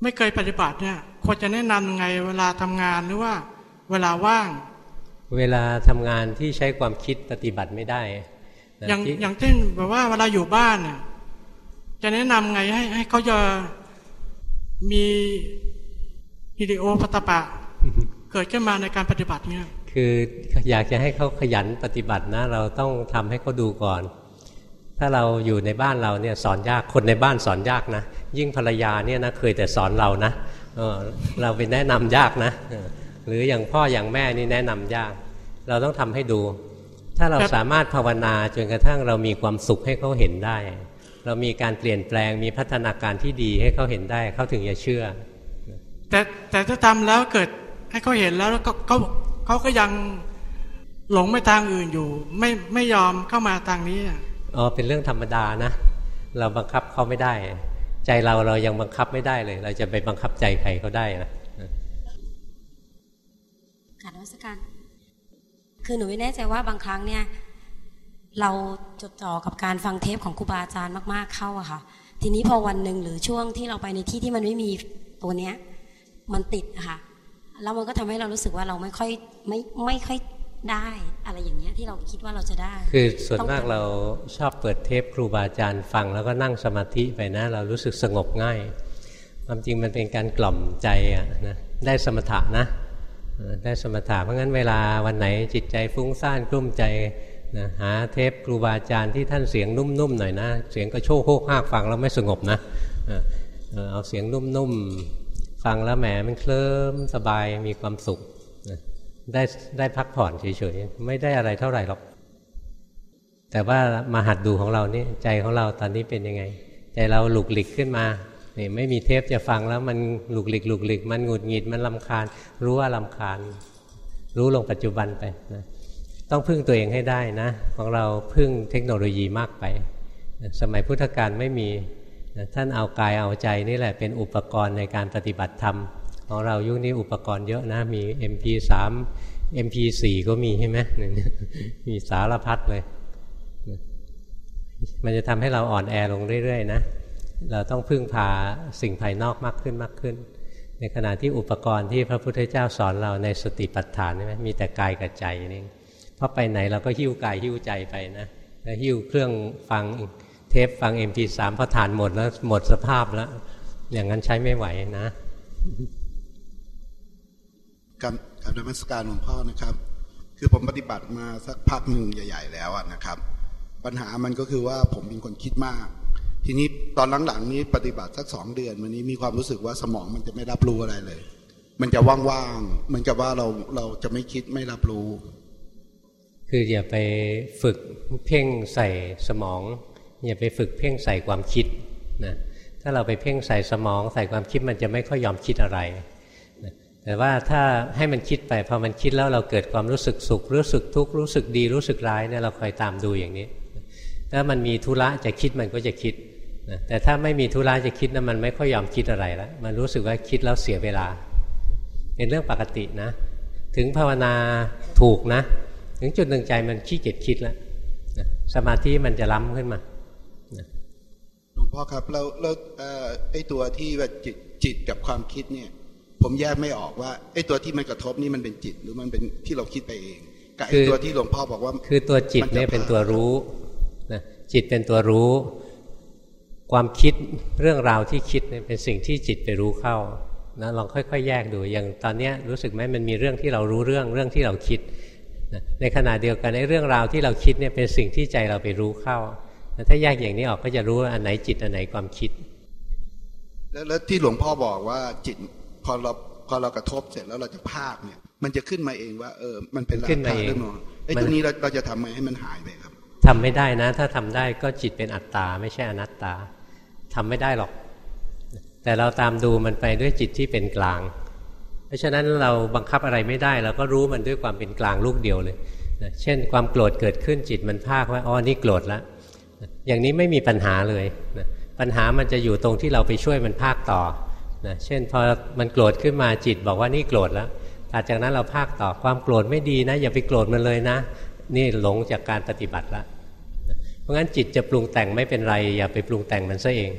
ไม่เคยปฏิบัติเนี่ยควรจะแนะนำยังไงเวลาทำงานหรือว่าเวลาว่าง เวลาทำงานที่ใช้ความคิดปฏิบัติไม่ได้นะอย่างที่อย่างเช่นแบบว่าเวลาอยู่บ้านเนี่ย จะแนะนำไงให้ให้เขาจะมีฮิริโอปัตตปะ เกิดขึ้นมาในการปฏิบัติเนี่ยคืออยากจะให้เขาขยันปฏิบัตินะ เราต้องทำให้เขาดูก่อน ถ้าเราอยู่ในบ้านเราเนี่ยสอนยากคนในบ้านสอนยากนะ ยิ่งภรรยาเนี่ยนะเคยแต่สอนเรานะเออเราไปแนะนำยากนะเออหรืออย่างพ่ออย่างแม่นี่แนะนำยาก เราต้องทำให้ดู ถ้าเราสามารถภาวนาจนกระทั่งเรามีความสุขให้เขาเห็นได้ เรามีการเปลี่ยนแปลงมีพัฒนาการที่ดีให้เขาเห็นได้เขาถึงจะเชื่อ แต่แต่ถ้าทำแล้วเกิดให้เขาเห็นแล้วแล้วก็เขาเขาก็ยังหลงไปทางอื่นอยู่ ไม่ไม่ยอมเข้ามาทางนี้อะอ๋อเป็นเรื่องธรรมดานะ เราบังคับเขาไม่ได้ ใจเราเรายังบังคับไม่ได้เลย เราจะไปบังคับใจใครเขาได้นะกรารนวัตการคือหนูไม่แน่ใจว่าบางครั้งเนี่ย เราจดจ่อกับการฟังเทปของครูบาอาจารย์มากๆเข้าอะค่ะ ทีนี้พอวันหนึ่งหรือช่วงที่เราไปในที่ที่มันไม่มีตัวเนี้ย มันติดอะค่ะแล้วมันก็ทำให้เรารู้สึกว่าเราไม่ค่อยไม่ไม่ค่อยได้อะไรอย่างเงี้ยที่เราคิดว่าเราจะได้ คือส่วนมากเราชอบเปิดเทปครูบาอาจารย์ฟังแล้วก็นั่งสมาธิไปนะ เรารู้สึกสงบง่าย ความจริงมันเป็นการกล่อมใจอะนะได้สมถะนะได้สมถะเพราะงั้นเวลาวันไหนจิตใจฟุ้งซ่านกลุ้มใจ นะหาเทปครูบาอาจารย์ที่ท่านเสียงนุ่มๆหน่อยนะ เสียงกระโชกโคกหากฟังแล้วไม่สงบนะเอาเสียงนุ่มๆฟังแล้วแหมมันเคลิ้มสบายมีความสุขได้ได้พักผ่อนเฉยๆไม่ได้อะไรเท่าไหร่หรอก แต่ว่ามาหัดดูของเรานี่ใจของเราตอนนี้เป็นยังไง ใจเราหลุกหลิกขึ้นมานี่ไม่มีเทปจะฟังแล้วมันหลุกหลิกหลุกหลิกมันหงุดหงิดมันลำคาญ รู้ว่าลำคาญ รู้ลงปัจจุบันไปนะ ต้องพึ่งตัวเองให้ได้นะ ของเราพึ่งเทคโนโลยีมากไป สมัยพุทธกาลไม่มีท่านเอากายเอาใจนี่แหละเป็นอุปกรณ์ในการปฏิบัติธรรม ของเรายุคนี้อุปกรณ์เยอะนะ มี MP3 MP4 ก็มีใช่ไหมมีสารพัดเลย มันจะทำให้เราอ่อนแอลงเรื่อยๆนะ เราต้องพึ่งพาสิ่งภายนอกมากขึ้นมากขึ้น ในขณะที่อุปกรณ์ที่พระพุทธเจ้าสอนเราในสติปัฏฐานใช่ไหมมีแต่กายกับใจนี่ ราะไปไหนเราก็หิ้วกายหิ้วใจไปนะแล้วหิ้วเครื่องฟังเทปฟัง MP3 พอฐานหมดแล้วหมดสภาพแล้ว อย่างนั้นใช้ไม่ไหวนะกับกับนมัสการหลวงพ่อนะครับ คือผมปฏิบัติมาสักพักหนึ่งใหญ่ ๆ แล้วนะครับ ปัญหามันก็คือว่าผมเป็นคนคิดมาก ทีนี้ตอนหลังๆนี้ปฏิบัติสักสองเดือนวันนี้มีความรู้สึกว่าสมองมันจะไม่รับรู้อะไรเลย มันจะว่างๆเหมือนกับว่าเราเราจะไม่คิดไม่รับรู้ คืออย่าไปฝึกเพ่งใส่สมอง อย่าไปฝึกเพ่งใส่ความคิดนะถ้าเราไปเพ่งใส่สมอง ใส่ความคิดมันจะไม่ค่อยยอมคิดอะไรนะแต่ว่าถ้าให้มันคิดไปพอมันคิดแล้วเราเกิดความรู้สึกสุข รู้สึกทุกข์รู้สึกดีรู้สึกร้ายเนี่ยเราคอยตามดูอย่างนี้ ถ้ามันมีธุระจะคิดมันก็จะคิดนะแต่ถ้าไม่มีธุระจะคิดนะมันไม่ค่อยยอมคิดอะไรแล้วมันรู้สึกว่าคิดแล้วเสียเวลา เป็นเรื่องปกตินะ ถึงภาวนาถูกนะ ถึงจุดหนึ่งใจมันขี้เกียจคิดแล้วนะสมาธิมันจะล้ำขึ้นมานะหลวงพ่อครับแล้วแล้วเอ่อไอ้ตัวที่ว่าจิตจิตกับความคิดเนี่ย ผมแยกไม่ออกว่าไอ้ตัวที่มันกระทบนี่มันเป็นจิต หรือมันเป็นที่เราคิดไปเองกับไอ้ตัวที่หลวงพ่อบอกว่า คือตัวจิตเนี่ยเป็นตัวรู้นะจิตเป็นตัวรู้ ความคิดเรื่องราวที่คิดเนี่ยเป็นสิ่งที่จิตไปรู้เข้านะลองค่อย ๆ แยกดูอย่างตอนเนี้ยรู้สึกไหมมันมีเรื่องที่เรารู้เรื่องเรื่องที่เราคิดนะ ในขณะเดียวกันไอ้เรื่องราวที่เราคิดเนี่ยเป็นสิ่งที่ใจเราไปรู้เข้านะถ้าแยกอย่างนี้ออกก็จะรู้ว่าอันไหนจิตอันไหนความคิดแล้วแล้วที่หลวงพ่อบอกว่าจิตพอเราพอเรากระทบเสร็จแล้วเราจะภาคเนี่ย มันจะขึ้นมาเองว่า เออ มันเป็นราขึ้นมาคาเองเรื่องนอนไอ้มันตัวนี้เราเราจะทำไงให้มันหายไปครับทำไม่ได้นะ ถ้าทำได้ก็จิตเป็นอัตตา ไม่ใช่อนัตตาทำไม่ได้หรอก แต่เราตามดูมันไปด้วยจิตที่เป็นกลางเพ ราะฉะนั้นเราบังคับอะไรไม่ได้ เราก็รู้มันด้วยความเป็นกลางลูกเดียวเลยนะเช่น ความโกรธเกิดขึ้นจิตมันภาคว่าอ๋อนี่โกรธแล้วนะอย่างนี้ไม่มีปัญหาเลยนะปัญหามันจะอยู่ตรงที่เราไปช่วยมันภาคต่อนะเช่นพอมันโกรธขึ้นมาจิตบอกว่านี่โกรธแล้วถัดจากนั้นเราภาคต่อความโกรธไม่ดีนะ อย่าไปโกรธมันเลยนะ นี่หลงจากการปฏิบัติละเพราะงั้นจิตจะปรุงแต่งไม่เป็นไรอย่าไปปรุงแต่งมันซะเอง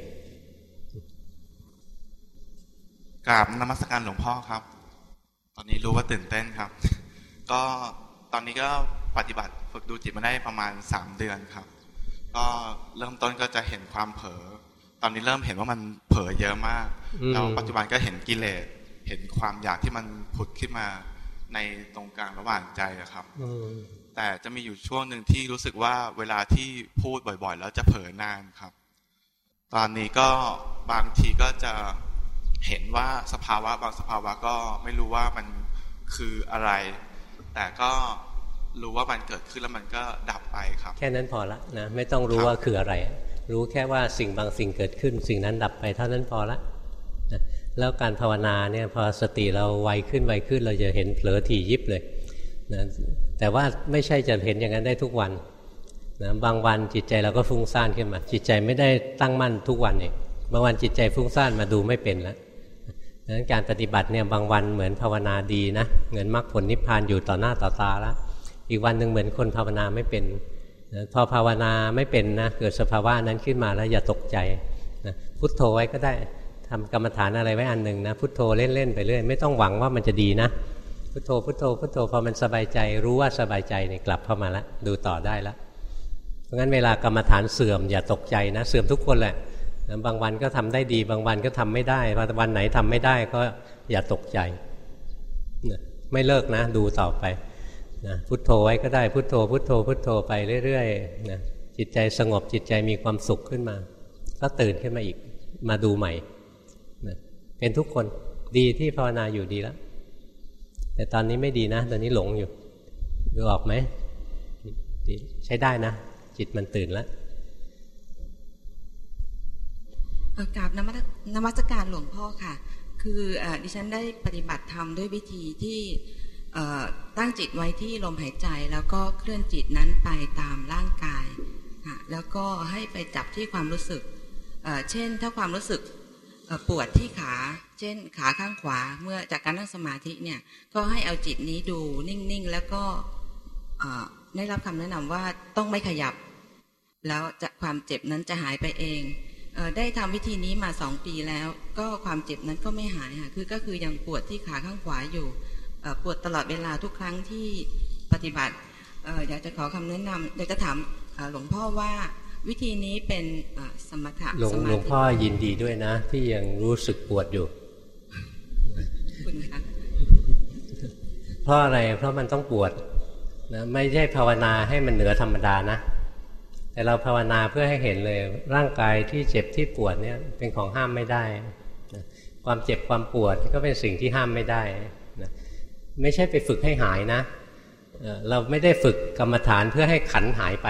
กราบนมัสการหลวงพ่อครับ ตอนนี้รู้ว่าตื่นเต้นครับ ก็ตอนนี้ก็ปฏิบัติฝึกดูจิตมาได้ประมาณสามเดือนครับ ก็เริ่มต้นก็จะเห็นความเผลอตอนนี้เริ่มเห็นว่ามันเผลอเยอะมากอืมแล้วปัจจุบันก็เห็นกิเลสเห็นความอยากที่มันผุดขึ้นมาในตรงกลางระหว่างใจอะครับอืมแต่จะมีอยู่ช่วงหนึ่งที่รู้สึกว่าเวลาที่พูดบ่อยๆ แล้วจะเผลอนานครับ ตอนนี้ก็บางทีก็จะ เห็นว่าสภาวะบางสภาวะก็ไม่รู้ว่ามันคืออะไร แต่ก็รู้ว่ามันเกิดขึ้นแล้วมันก็ดับไปครับ แค่นั้นพอละนะไม่ต้องรู้รว่าคืออะไร รู้แค่ว่าสิ่งบางสิ่งเกิดขึ้น สิ่งนั้นดับไปเท่านั้นพอละนะแล้วการภาวนาเนี่ยพอสติเราไวขึ้นไวขึ้นเราจะเห็นเผลอถี่ยิบเลยนะแต่ว่าไม่ใช่จะเห็นอย่างนั้นได้ทุกวันนะบางวันจิตใจเราก็ฟุ้งซ่านขึ้นมา จิตใจไม่ได้ตั้งมั่นทุกวันเองบางวันจิตใจฟุ้งซ่านมาดูไม่เป็นแล้ว ดังนั้นการปฏิบัติเนี่ยบางวันเหมือนภาวนาดีนะเหมือนมรรคผลนิพพานอยู่ต่อหน้าต่อตาแล้วอีกวันหนึ่งเหมือนคนภาวนาไม่เป็นพอภาวนาไม่เป็นนะเกิดสภาวะนั้นขึ้นมาแล้วอย่าตกใจนะพุทโธไว้ก็ได้ทำกรรมฐานอะไรไว้อันหนึ่งนะพุทโธเล่นๆไปเรื่อยไม่ต้องหวังว่ามันจะดีนะพุทโธพุทโธพุทโธพอมันสบายใจรู้ว่าสบายใจเนี่ยกลับเข้ามาแล้วดูต่อได้แล้วเพราะงั้นเวลากรรมฐานเสื่อมอย่าตกใจนะ เสื่อมทุกคนแหละ บางวันก็ทำได้ดี บางวันก็ทำไม่ได้วันไหนทำไม่ได้ก็อย่าตกใจไม่เลิกนะ ดูต่อไปนะพุทโธไว้ก็ได้พุทโธ พุทโธ พุทโธไปเรื่อยๆนะจิตใจสงบจิตใจมีความสุขขึ้นมา ก็ตื่นขึ้นมาอีกมาดูใหม่นะเป็นทุกคนดีที่ภาวนาอยู่ดีแล้วแต่ตอนนี้ไม่ดีนะ ตอนนี้หลงอยู่ดูออกไหมใช้ได้นะ จิตมันตื่นแล้ว กราบนมัสการหลวงพ่อค่ะ คืออดิฉันได้ปฏิบัติธรรมด้วยวิธีที่ตั้งจิตไว้ที่ลมหายใจแล้วก็เคลื่อนจิตนั้นไปตามร่างกายแล้วก็ให้ไปจับที่ความรู้สึก เช่นถ้าความรู้สึกปวดที่ขา เช่นขาข้างขวาเมื่อจากการนั่งสมาธิเนี่ยก็ให้เอาจิตนี้ดูนิ่งๆ แล้วก็ได้รับคำแนะนำว่าต้องไม่ขยับ แล้วจะความเจ็บนั้นจะหายไปเอง ได้ทำวิธีนี้มาสองปีแล้ว ก็ความเจ็บนั้นก็ไม่หายค่ะคือก็คือยังปวดที่ขาข้างขวาอยู่ปวดตลอดเวลาทุกครั้งที่ปฏิบัติอยากจะขอคำแนะนำอยากจะถามหลวงพ่อว่าวิธีนี้เป็นสมถะหลวงหลวงพ่อยินดีด้วยนะ ที่ยังรู้สึกปวดอยู่คุณคะเพราะอะไรเพราะมันต้องปวดนะไม่ใช่ภาวนาให้มันเหนือธรรมดานะ แต่เราภาวนาเพื่อให้เห็นเลย ร่างกายที่เจ็บที่ปวดเนี่ยเป็นของห้ามไม่ได้ ความเจ็บความปวดก็เป็นสิ่งที่ห้ามไม่ได้ ไม่ใช่ไปฝึกให้หายนะ เราไม่ได้ฝึกกรรมฐานเพื่อให้ขันหายไป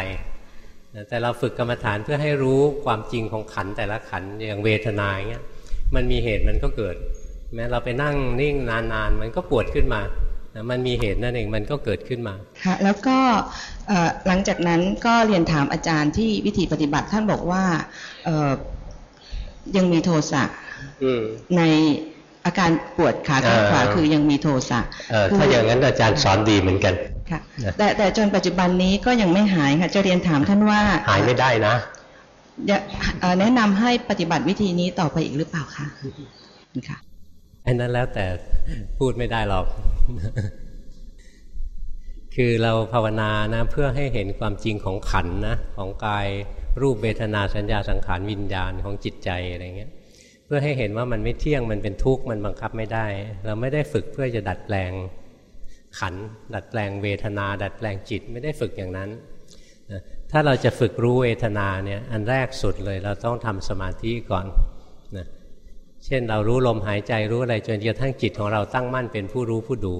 แต่เราฝึกกรรมฐานเพื่อให้รู้ความจริงของขันแต่ละขันอย่างเวทนาอย่างเงี้ยมันมีเหตุมันก็เกิด แม้เราไปนั่งนิ่งนานๆ มันก็ปวดขึ้นมา มันมีเหตุนั่นเองมันก็เกิดขึ้นมาค่ะแล้วก็หลังจากนั้นก็เรียนถามอาจารย์ที่วิธีปฏิบัติท่านบอกว่ายังมีโทสะในอาการปวดขาข้างขวาคือยังมีโทสะถ้าอย่างนั้นอาจารย์สอนดีเหมือนกันค่ะแต่แต่จนปัจจุบันนี้ก็ยังไม่หายค่ะจะเรียนถามท่านว่า หายไม่ได้นะแนะนำให้ปฏิบัติวิธีนี้ต่อไปอีกหรือเปล่าคะค่ะ อันนั้นแล้วแต่พูดไม่ได้หรอก คือเราภาวนานะเพื่อให้เห็นความจริงของขันนะของกายรูปเวทนาสัญญาสังขารวิญญาณของจิตใจอะไรเงี้ย เพื่อให้เห็นว่ามันไม่เที่ยงมันเป็นทุกข์มันบังคับไม่ได้ เราไม่ได้ฝึกเพื่อจะดัดแปลงขัน ดัดแปลงเวทนา ดัดแปลงจิตไม่ได้ฝึกอย่างนั้นถ้าเราจะฝึกรู้เวทนาเนี่ยอันแรกสุดเลยเราต้องทำสมาธิก่อน เช่นเรารู้ลมหายใจรู้อะไรจนกระทั่งจิตของเราตั้งมั่นเป็นผู้รู้ผู้ดู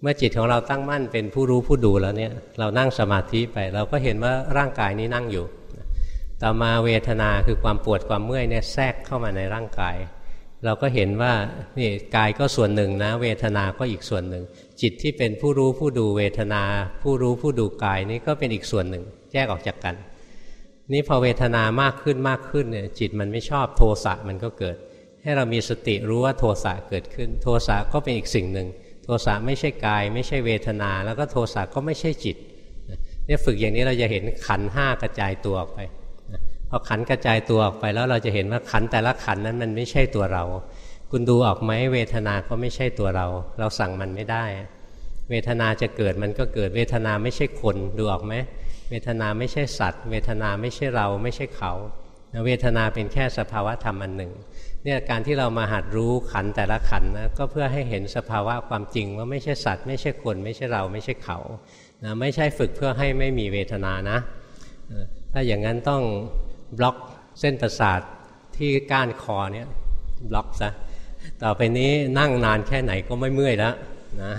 เมื่อจิตของเราตั้งมั่นเป็นผู้รู้ผู้ดูแล้วเนี่ยเรานั่งสมาธิไป เราก็เห็นว่าร่างกายนี้นั่งอยู่ ต่อมาเวทนาคือความปวดความเมื่อยเนี่ยแทรกเข้ามาในร่างกาย เราก็เห็นว่านี่กายก็ส่วนหนึ่งนะ เวทนาก็อีกส่วนหนึ่ง จิตที่เป็นผู้รู้ผู้ดูเวทนา ผู้รู้ผู้ดูกายนี่ก็เป็นอีกส่วนหนึ่ง แยกออกจากกัน นี่พอเวทนามากขึ้นมากขึ้นเนี่ยจิตมันไม่ชอบโทสะมันก็เกิด ให้เรามีสติรู้ว่าโทสะเกิดขึ้น โทสะก็เป็นอีกสิ่งหนึ่ง โทสะไม่ใช่กาย ไม่ใช่เวทนา แล้วก็โทสะก็ไม่ใช่จิตเนี่ยฝึกอย่างนี้เราจะเห็นขันห้ากระจายตัวออกไปพอขันกระจายตัวออกไปแล้วเราจะเห็นว่าขันแต่ละขันนั้นมันไม่ใช่ตัวเรา คุณดูออกไหมเวทนาก็ไม่ใช่ตัวเรา เราสั่งมันไม่ได้ เวทนาจะเกิดมันก็เกิดเวทนาไม่ใช่คนดูออกไหมเวทนาไม่ใช่สัตว์ เวทนาไม่ใช่เราไม่ใช่เขา เวทนาเป็นแค่สภาวะธรรมอันหนึ่ง เนี่ยการที่เรามาหัดรู้ขันแต่ละขันนะก็เพื่อให้เห็นสภาวะความจริงว่าไม่ใช่สัตว์ไม่ใช่คนไม่ใช่เราไม่ใช่เขานะไม่ใช่ฝึกเพื่อให้ไม่มีเวทนานะ ถ้าอย่างนั้นต้องบล็อกเส้นประสาทที่ก้านคอเนี่ยบล็อกซะต่อไปนี้นั่งนานแค่ไหนก็ไม่เมื่อยแล้วนะ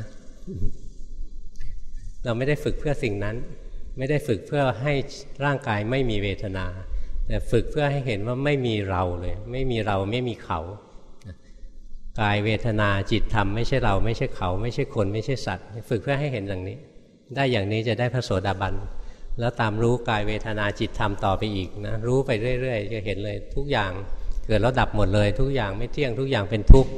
เราไม่ได้ฝึกเพื่อสิ่งนั้น ไม่ได้ฝึกเพื่อให้ร่างกายไม่มีเวทนา แต่ฝึกเพื่อให้เห็นว่าไม่มีเราเลย ไม่มีเราไม่มีเขากายเวทนาจิตธรรมไม่ใช่เราไม่ใช่เขา ไม่ใช่คนไม่ใช่สัตว์ ฝึกเพื่อให้เห็นอย่างนี้ ได้อย่างนี้จะได้พระโสดาบันแล้วตามรู้กายเวทนาจิตธรรมต่อไปอีกนะรู้ไปเรื่อยๆจะเห็นเลยทุกอย่างเกิดแล้วดับหมดเลย ทุกอย่างไม่เที่ยงทุกอย่างเป็นทุกข์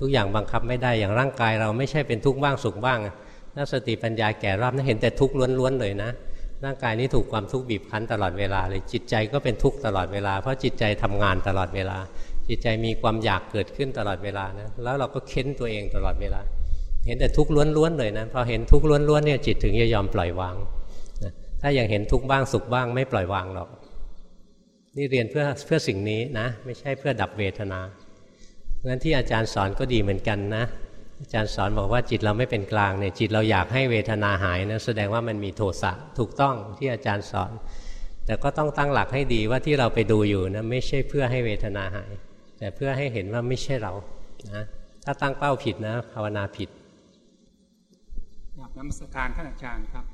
ทุกอย่างบังคับไม่ได้อย่างร่างกายเราไม่ใช่เป็นทุกข์บ้างสุขบ้างถ้าสติปัญญาแก่รอบนั้นเห็นแต่ทุกข์ล้วนๆเลยนะ ร่างกายนี้ถูกความทุกข์บีบคั้นตลอดเวลาเลยจิตใจก็เป็นทุกข์ตลอดเวลา เพราะจิตใจทำงานตลอดเวลา จิตใจมีความอยากเกิดขึ้นตลอดเวลานะแล้วเราก็เค้นตัวเองตลอดเวลา เห็นแต่ทุกข์ล้วนๆเลยนะพอเห็นทุกข์ล้วนๆเนี่ยจิตถึงจะยอมปล่อยวางนะถ้ายังเห็นทุกข์บ้างสุขบ้างไม่ปล่อยวางหรอกนี่เรียนเพื่อเพื่อสิ่งนี้นะ ไม่ใช่เพื่อดับเวทนางั้นที่อาจารย์สอนก็ดีเหมือนกันนะ อาจารย์สอนบอกว่าจิตเราไม่เป็นกลางเนี่ยจิตเราอยากให้เวทนาหายนะแสดงว่ามันมีโทสะถูกต้องที่อาจารย์สอน แต่ก็ต้องตั้งหลักให้ดีว่าที่เราไปดูอยู่นะไม่ใช่เพื่อให้เวทนาหาย แต่เพื่อให้เห็นว่าไม่ใช่เรานะถ้าตั้งเป้าผิดนะภาวนาผิดครันมัสการท่านอาจารย์ครับ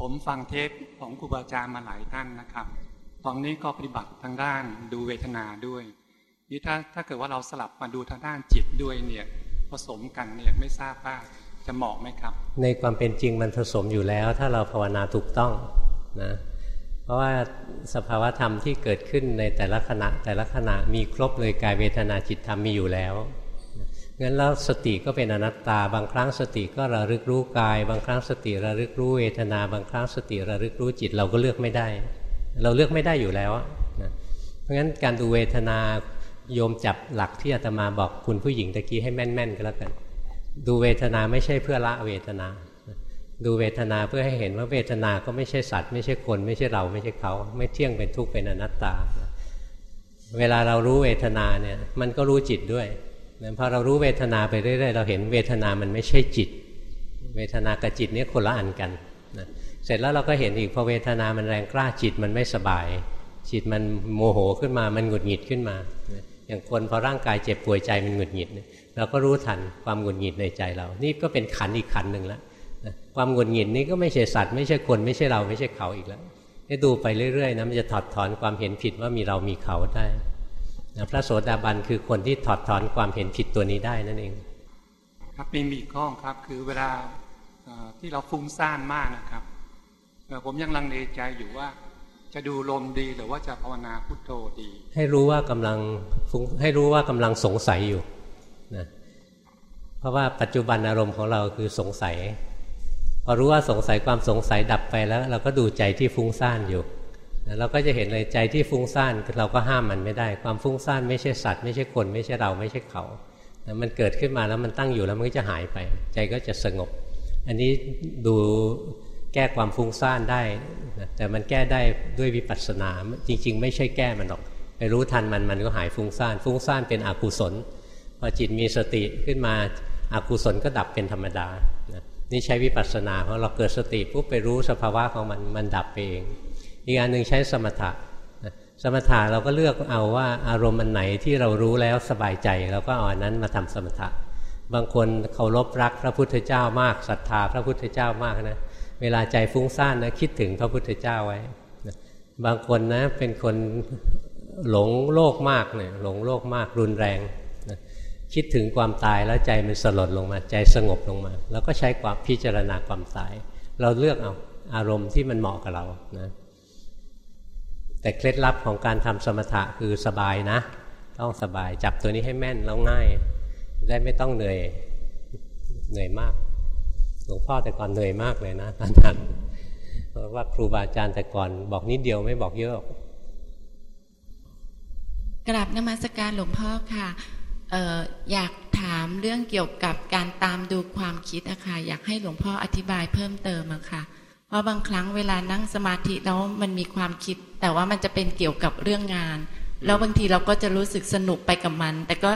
ผมฟังเทปของครูบาอาจารย์มาหลายท่านนะครับ ตอนนี้ก็ปฏิบัติทางด้านดูเวทนาด้วยนี่ถ้าถ้าเกิดว่าเราสลับมาดูทางด้านจิตด้วยเนี่ย ผสมกันเนี่ยไม่ทราบว่าจะเหมาะไหมครับ ในความเป็นจริงมันผสมอยู่แล้ว ถ้าเราภาวนาถูกต้องนะเพราะว่าสภาวธรรมที่เกิดขึ้นในแต่ละขณะแต่ละขณะมีครบเลยกายเวทนาจิตธรรมมีอยู่แล้วงั้นแล้วสติก็เป็นอนัตตา บางครั้งสติก็ระลึกรู้กาย บางครั้งสติระลึกรู้เวทนา บางครั้งสติระลึกรู้จิตเราก็เลือกไม่ได้ เราเลือกไม่ได้อยู่แล้วนะเพราะงั้นการดูเวทนา โยมจับหลักที่อาตมาบอกคุณผู้หญิงตะกี้ให้แม่นๆก็แล้วกัน ดูเวทนาไม่ใช่เพื่อละเวทนา ดูเวทนาเพื่อให้เห็นว่าเวทนาก็ไม่ใช่สัตว์ ไม่ใช่คนไม่ใช่เราไม่ใช่เขา ไม่เที่ยงเป็นทุกข์เป็นอนัตตา เวลาเรารู้เวทนาเนี่ยมันก็รู้จิตด้วยพอเรารู้เวทนาไปเรื่อยๆเราเห็นเวทนามันไม่ใช่จิต เวทนากับจิตนี่คนละอันกันนะเสร็จแล้วเราก็เห็นอีกพอเวทนามันแรงกล้าจิตมันไม่สบาย จิตมันโมโหขึ้นมามันหงุดหงิดขึ้นมา อย่างคนพอร่างกายเจ็บป่วยใจมันหงุดหงิดเราก็รู้ทันความหงุดหงิดในใจเรา นี่ก็เป็นขันอีกขันหนึ่งแล้วความหงุดหงิดนี้ก็ไม่ใช่สัตว์ไม่ใช่คนไม่ใช่เราไม่ใช่เขาอีกแล้วให้ดูไปเรื่อยๆนะมันจะถอดถอนความเห็นผิดว่ามีเรามีเขาได้พระโสดาบันคือคนที่ถอดถอนความเห็นผิดตัวนี้ได้นั่นเอง ครับมีมีข้อครับคือเวลาที่เราฟุ้งซ่านมากนะครับผมยังลังเลใจอยู่ว่า จะดูลมดีหรือว่าจะภาวนาพุทโธดี ให้รู้ว่ากำลังฟุ้งให้รู้ว่ากำลังสงสัยอยู่นะเพราะว่าปัจจุบันอารมณ์ของเราคือสงสัย พอรู้ว่าสงสัยความสงสัยดับไปแล้ว เราก็ดูใจที่ฟุ้งซ่านอยู่เราก็จะเห็นเลยใจที่ฟุ้งซ่านเราก็ห้ามมันไม่ได้ ความฟุ้งซ่านไม่ใช่สัตว์ไม่ใช่คนไม่ใช่เราไม่ใช่เขา มันเกิดขึ้นมาแล้วมันตั้งอยู่แล้วมันก็จะหายไป ใจก็จะสงบ อันนี้ดู แก้ความฟุ้งซ่านได้แต่มันแก้ได้ด้วยวิปัสสนาจริง ๆ ไม่ใช่แก้มันหรอก ไปรู้ทันมันมันก็หายฟุ้งซ่านฟุ้งซ่านเป็นอกุศลพอจิตมีสติขึ้นมาอากุศลก็ดับเป็นธรรมดานี่ใช้วิปัสสนาเพราะเราเกิดสติปุ๊บไปรู้สภาวะของมันมันดับไปเอง อีกอันหนึ่งใช้สมถะสมถะเราก็เลือกเอาว่าอารมณ์อันไหนที่เรารู้แล้วสบายใจเราก็เอาอันนั้นมาทำสมถะ บางคนเคารพรักพระพุทธเจ้ามากศรัทธาพระพุทธเจ้ามากนะ เวลาใจฟุ้งซ่านนะคิดถึงพระพุทธเจ้าไว้ บางคนนะเป็นคนหลงโลกมากเนี่ยหลงโลกมากรุนแรงนะคิดถึงความตายแล้วใจมันสลดลงมา ใจสงบลงมา แล้วก็ใช้ความพิจารณาความตาย เราเลือกเอาอารมณ์ที่มันเหมาะกับเรานะแต่เคล็ดลับของการทำสมถะคือสบายนะ ต้องสบายจับตัวนี้ให้แม่นแล้วง่ายได้ไม่ต้องเหนื่อยเหนื่อยมาก หลวงพ่อแต่ก่อนเหนื่อยมากเลยนะตอนนั้นเพราะว่าครูบาอาจารย์แต่ก่อนบอกนิดเดียวไม่บอกเยอะกราบนมัสการหลวงพ่อค่ะอออยากถามเรื่องเกี่ยวกับการตามดูความคิดอะค่ะอยากให้หลวงพ่ออธิบายเพิ่มเติมอะค่ะ เพราะบางครั้งเวลานั่งสมาธิแล้วมันมีความคิด แต่ว่ามันจะเป็นเกี่ยวกับเรื่องงาน แล้วบางทีเราก็จะรู้สึกสนุกไปกับมัน แต่ก็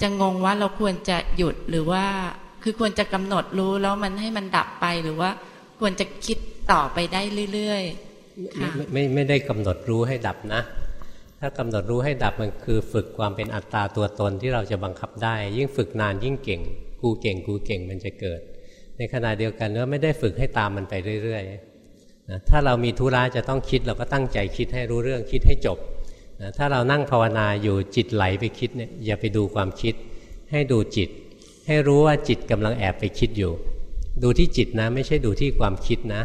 จะงงว่าเราควรจะหยุดหรือว่า คือควรจะกำหนดรู้แล้วมันให้มันดับไปหรือว่า ควรจะคิดต่อไปได้เรื่อยๆค่ะไม่ไม่ได้กำหนดรู้ให้ดับนะ ถ้ากำหนดรู้ให้ดับมันคือฝึกความเป็นอัตตาตัวตนที่เราจะบังคับได้ ยิ่งฝึกนานยิ่งเก่ง กูเก่งกูเก่งมันจะเกิด ในขณะเดียวกันก็ไม่ได้ฝึกให้ตามมันไปเรื่อยๆนะถ้าเรามีธุระจะต้องคิดเราก็ตั้งใจคิดให้รู้เรื่องคิดให้จบนะถ้าเรานั่งภาวนาอยู่จิตไหลไปคิดเนี่ยอย่าไปดูความคิดให้ดูจิต ให้รู้ว่าจิตกำลังแอบไปคิดอยู่ ดูที่จิตนะ ไม่ใช่ดูที่ความคิดนะ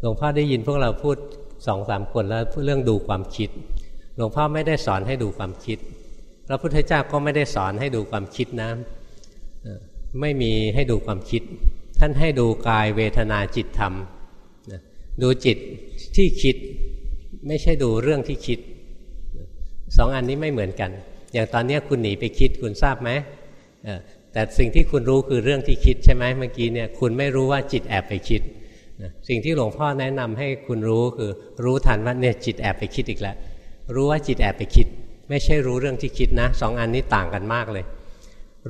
หลวงพ่อได้ยินพวกเราพูดสองสามคนแล้วเรื่องดูความคิด หลวงพ่อไม่ได้สอนให้ดูความคิดพระพุทธเจ้าก็ไม่ได้สอนให้ดูความคิดนะไม่มีให้ดูความคิด ท่านให้ดูกายเวทนาจิตธรรมดูจิตที่คิดไม่ใช่ดูเรื่องที่คิดสองอันนี้ไม่เหมือนกัน อย่างตอนนี้คุณหนีไปคิดคุณทราบไหม แต่สิ่งที่คุณรู้คือเรื่องที่คิดใช่ไหมเมื่อกี้เนี่ยคุณไม่รู้ว่าจิตแอบไปคิดสิ่งที่หลวงพ่อแนะนำให้คุณรู้คือรู้ทันว่าเนี่ยจิตแอบไปคิดอีกแล้วรู้ว่าจิตแอบไปคิด ไม่ใช่รู้เรื่องที่คิดนะสองอันนี้ต่างกันมากเลย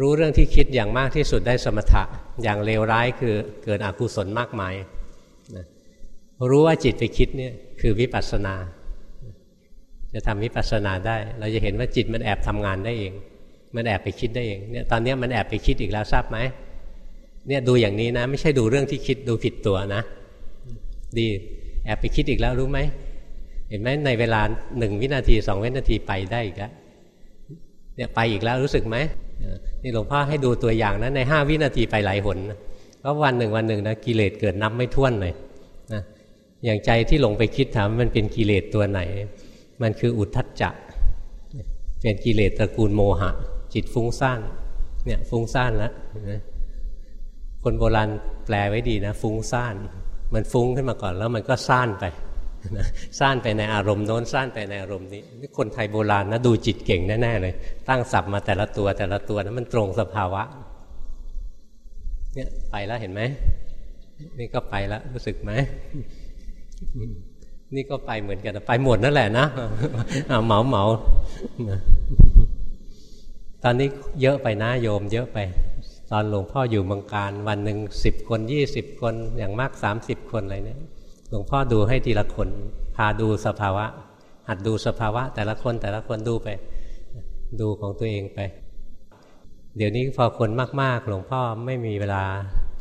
รู้เรื่องที่คิดอย่างมากที่สุดได้สมถะ อย่างเลวร้ายคือเกิดอกุศลมากมายรู้ว่าจิตไปคิดเนี่ยคือวิปัสสนา จะทำวิปัสสนาได้ เราจะเห็นว่าจิตมันแอบทำงานได้เอง มันแอบไปคิดได้เองเนี่ยตอนนี้มันแอบไปคิดอีกแล้วทราบไหมเนี่ยดูอย่างนี้นะ ไม่ใช่ดูเรื่องที่คิดดูผิดตัวนะ ดีแอบไปคิดอีกแล้วรู้ไหมเห็นไหมในเวลาหนึ่งวินาทีสองวินาทีไปได้อีกแล้วเนี่ยไปอีกแล้วรู้สึกไหมนี่หลวงพ่อให้ดูตัวอย่างนะในห้าวินาทีไปหลายหนเพราะวันหนึ่งวันหนึ่งนะกิเลสเกิดนับไม่ถ้วนเลยนะอย่างใจที่หลงไปคิดถามมันเป็นกิเลสตัวไหน มันคืออุทธัจจะเป็นกิเลสตระกูลโมหะ จิตฟุ้งซ่านเนี่ยฟุ้งซ่านแล้วคนโบราณแปลไว้ดีนะ ฟุ้งซ่าน มันฟุ้งขึ้นมาก่อนแล้วมันก็ซ่านไปซ่านไปในอารมณ์โน้นซ่านไปในอารมณ์นี้นี่คนไทยโบราณนะดูจิตเก่งแน่ๆเลย ตั้งสับมาแต่ละตัวแต่ละตัวนะมันตรงสภาวะ เนี่ยไปแล้วเห็นไหมนี่ก็ไปแล้วรู้สึกไหมนี่ก็ไปเหมือนกันไปหมดนั่นแหละนะเหมาเหมา ตอนนี้เยอะไปนะโยมเยอะไป ตอนหลวงพ่ออยู่มังการ วันหนึ่งสิบคนยี่สิบคนอย่างมากสามสิบคนอะไรเนี่ยหลวงพ่อดูให้ทีละคน พาดูสภาวะ หัดดูสภาวะ แต่ละคนแต่ละคนดูไป ดูของตัวเองไป เดี๋ยวนี้พอคนมากๆ หลวงพ่อไม่มีเวลา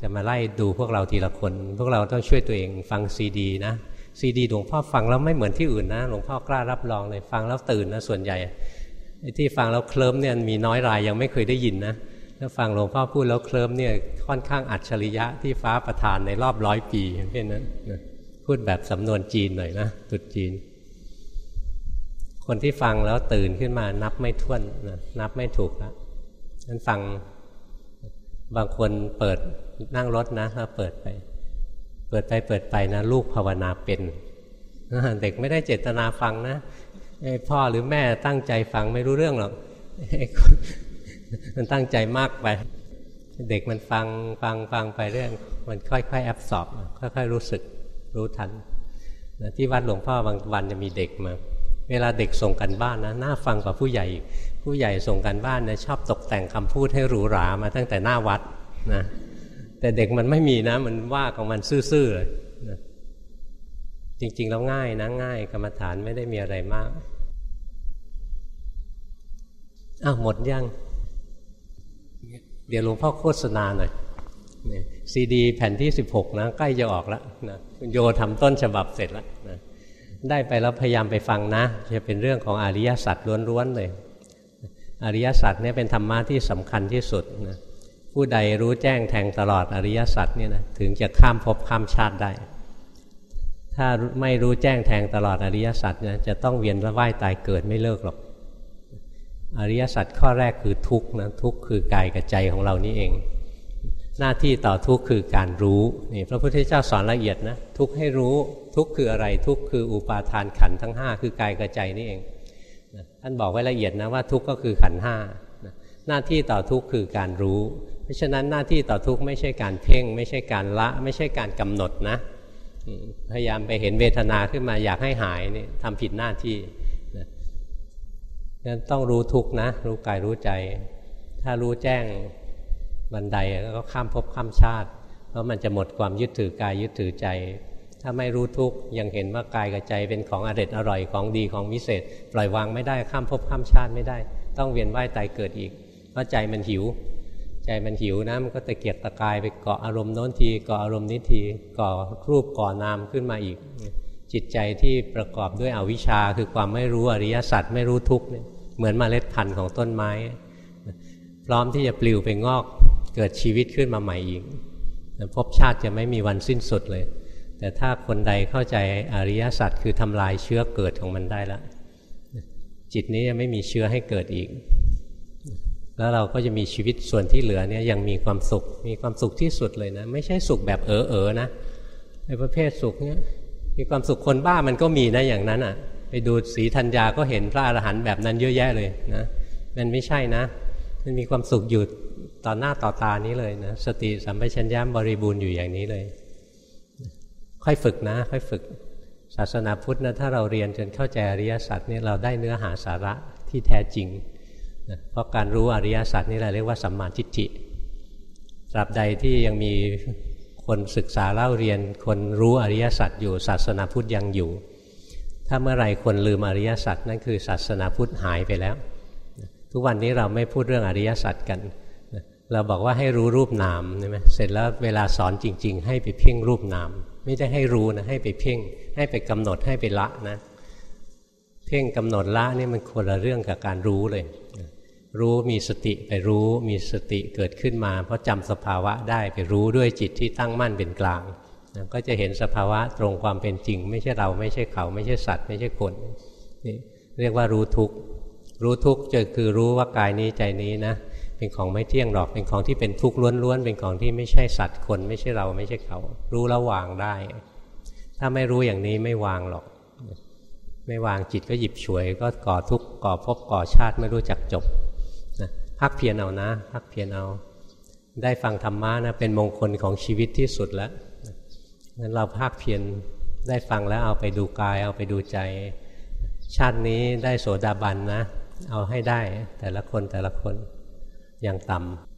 จะมาไล่ดูพวกเราทีละคน พวกเราต้องช่วยตัวเองฟังซีดีนะซีดีหลวงพ่อฟังแล้วไม่เหมือนที่อื่นนะหลวงพ่อกล้ารับรองเลยฟังแล้วตื่นนะส่วนใหญ่ ที่ฟังแล้วเคลิ้มเนี่ยมีน้อยรายยังไม่เคยได้ยินนะถ้าฟังหลวงพ่อพูดแล้วเคลิ้มเนี่ยค่อนข้างอัจฉริยะที่ฟ้าประทานในรอบร้อยปีเช่นนั้นพูดแบบสำนวนจีนหน่อยนะตุดจีน คนที่ฟังแล้วตื่นขึ้นมานับไม่ถ้วนนะนับไม่ถูกล้วนั้นฟังบางคนเปิดนั่งรถนะแล้วเปิดไป เปิดไปเปิดไปนะ ลูกภาวนาเป็นเด็กไม่ได้เจตนาฟังนะ ไอพ่อหรือแม่ตั้งใจฟังไม่รู้เรื่องหรอกมันตั้งใจมากไป เด็กมันฟังฟังฟังไปเรื่อง มันค่อยๆแอบสอบค่อยๆรู้สึกรู้ทันนะที่วัดหลวงพ่อบางวันจะมีเด็กมา เวลาเด็กส่งกันบ้านนะน่าฟังกว่าผู้ใหญ่ผู้ใหญ่ส่งกันบ้านนะชอบตกแต่งคำพูดให้หรูหรามาตั้งแต่หน้าวัดนะแต่เด็กมันไม่มีนะ มันว่าของมันซื่อๆเลย จริง ๆ แล้วง่ายนะง่ายกรรมฐานไม่ได้มีอะไรมากอ้าวหมดยัง เดี๋ยวหลวงพ่อโฆษณาหน่อยซีดีแผ่นที่ 16 นะใกล้จะออกแล้วนะคุณโยทำต้นฉบับเสร็จแล้วนะได้ไปแล้วพยายามไปฟังนะ จะเป็นเรื่องของอริยสัจล้วนๆเลยอริยสัจเนี่ยเป็นธรรมะที่สำคัญที่สุดนะผู้ใดรู้แจ้งแทงตลอดอริยสัจเนี่ยนะถึงจะข้ามภพข้ามชาติได้ ถ้าไม่รู้แจ้งแทงตลอดอริยสัจนะจะต้องเวียนว่ายตายเกิดไม่เลิกหรอก อริยสัจข้อแรกคือทุกข์นะทุกข์คือกายกับใจของเรานี่เอง หน้าที่ต่อทุกข์คือการรู้นี่พระพุทธเจ้าสอนละเอียดนะทุกข์ให้รู้ทุกข์คืออะไรทุกข์คืออุปาทานขันทั้ง 5 คือกายกับใจนี่เองท่านบอกไว้ละเอียดนะว่าทุกข์ก็คือขันห้าหน้าที่ต่อทุกข์คือการรู้ เพราะฉะนั้นหน้าที่ต่อทุกข์ไม่ใช่การเพ่ง ไม่ใช่การละ ไม่ใช่การกำหนดนะ พยายามไปเห็นเวทนาขึ้นมาอยากให้หายนี่ทำผิดหน้าที่นั้นต้องรู้ทุกนะ รู้กายรู้ใจ ถ้ารู้แจ้งบันไดก็ข้ามภพข้ามชาติ เพราะมันจะหมดความยึดถือกายยึดถือใจ ถ้าไม่รู้ทุกยังเห็นว่ากายกับใจเป็นของอร็ดอร่อยของดีของวิเศษ ปล่อยวางไม่ได้ข้ามภพข้ามชาติไม่ได้ ต้องเวียนว่ายตายเกิดอีกเพราะใจมันหิว ใจมันหิวนะมันก็ตะเกียกตะกายไปเกาะอารมณ์โน้นทีเกาะอารมณ์นี้ทีเก่อรูปก่อนามขึ้นมาอีก จิตใจที่ประกอบด้วยอวิชชาคือความไม่รู้อริยสัจไม่รู้ทุกเนี่ยเหมือนมเมล็ดพันธุ์ของต้นไม้ พร้อมที่จะปลิวไปงอกเกิดชีวิตขึ้นมาใหม่อีกภพชาติจะไม่มีวันสิ้นสุดเลย แต่ถ้าคนใดเข้าใจอริยสัจคือทำลายเชื้อเกิดของมันได้แล้วจิตนี้จะไม่มีเชื้อให้เกิดอีก แล้วเราก็จะมีชีวิตส่วนที่เหลือเนี่ยยังมีความสุข มีความสุขที่สุดเลยนะ ไม่ใช่สุขแบบเออเออนะในประเภทสุขเนี่ยมีความสุขคนบ้ามันก็มีนะอย่างนั้นอะ ไปดูสีธัญญาก็เห็นพระอรหันต์แบบนั้นเยอะแยะเลยนะมันไม่ใช่นะ มันมีความสุขอยู่ต่อหน้าต่อตานี้เลยนะสติสัมปชัญญะบริบูรณ์อยู่อย่างนี้เลย ค่อยฝึกนะ ค่อยฝึก ศาสนาพุทธนะถ้าเราเรียนจนเข้าใจอริยสัจเนี่ยเราได้เนื้อหาสาระที่แท้จริง เพราะการรู้อริยสัจนี่แหละเรียกว่าสัมมาทิฏฐิตราบใดที่ยังมีคนศึกษาเล่าเรียน คนรู้อริยสัจอยู่ศาสนาพุทธยังอยู่ ถ้าเมื่อไรคนลืมอริยสัจนั่นคือศาสนาพุทธหายไปแล้ว ทุกวันนี้เราไม่พูดเรื่องอริยสัจกัน เราบอกว่าให้รู้รูปนามใช่ไหมเสร็จแล้วเวลาสอนจริง ๆ ให้ไปเพ่งรูปนาม ไม่ได้ให้รู้นะให้ไปเพ่ง ให้ไปกำหนดให้ไปละนะ เพ่งกำหนดละนี่มันคนละเรื่องกับการรู้เลย รู้มีสติไปรู้มีสติเกิดขึ้นมา เพราะจำสภาวะได้ไปรู้ด้วยจิตที่ตั้งมั่นเป็นกลางนะก็จะเห็นสภาวะตรงความเป็นจริง ไม่ใช่เราไม่ใช่เขา ไม่ใช่สัตว์ ไม่ใช่คนนี่เรียกว่ารู้ทุกข์รู้ทุกข์จะคือรู้ว่ากายนี้ใจนี้นะเป็นของไม่เที่ยงหรอกเป็นของที่เป็นทุกข์ล้วนๆเป็นของที่ไม่ใช่สัตว์คน ไม่ใช่เราไม่ใช่เขา รู้แล้ววางได้ ถ้าไม่รู้อย่างนี้ไม่วางหรอก ไม่วางจิตก็หยิบฉวย ก็ก่อทุกข์ก่อภพก่อชาติไม่รู้จักจบ พักเพียรเอานะ พักเพียรเอา ได้ฟังธรรมะนะเป็นมงคลของชีวิตที่สุดแล้วงั้นเราภาคเพียรได้ฟังแล้วเอาไปดูกาย เอาไปดูใจ ชาตินี้ได้โสดาบันนะ เอาให้ได้แต่ละคนแต่ละคนอย่างต่ำ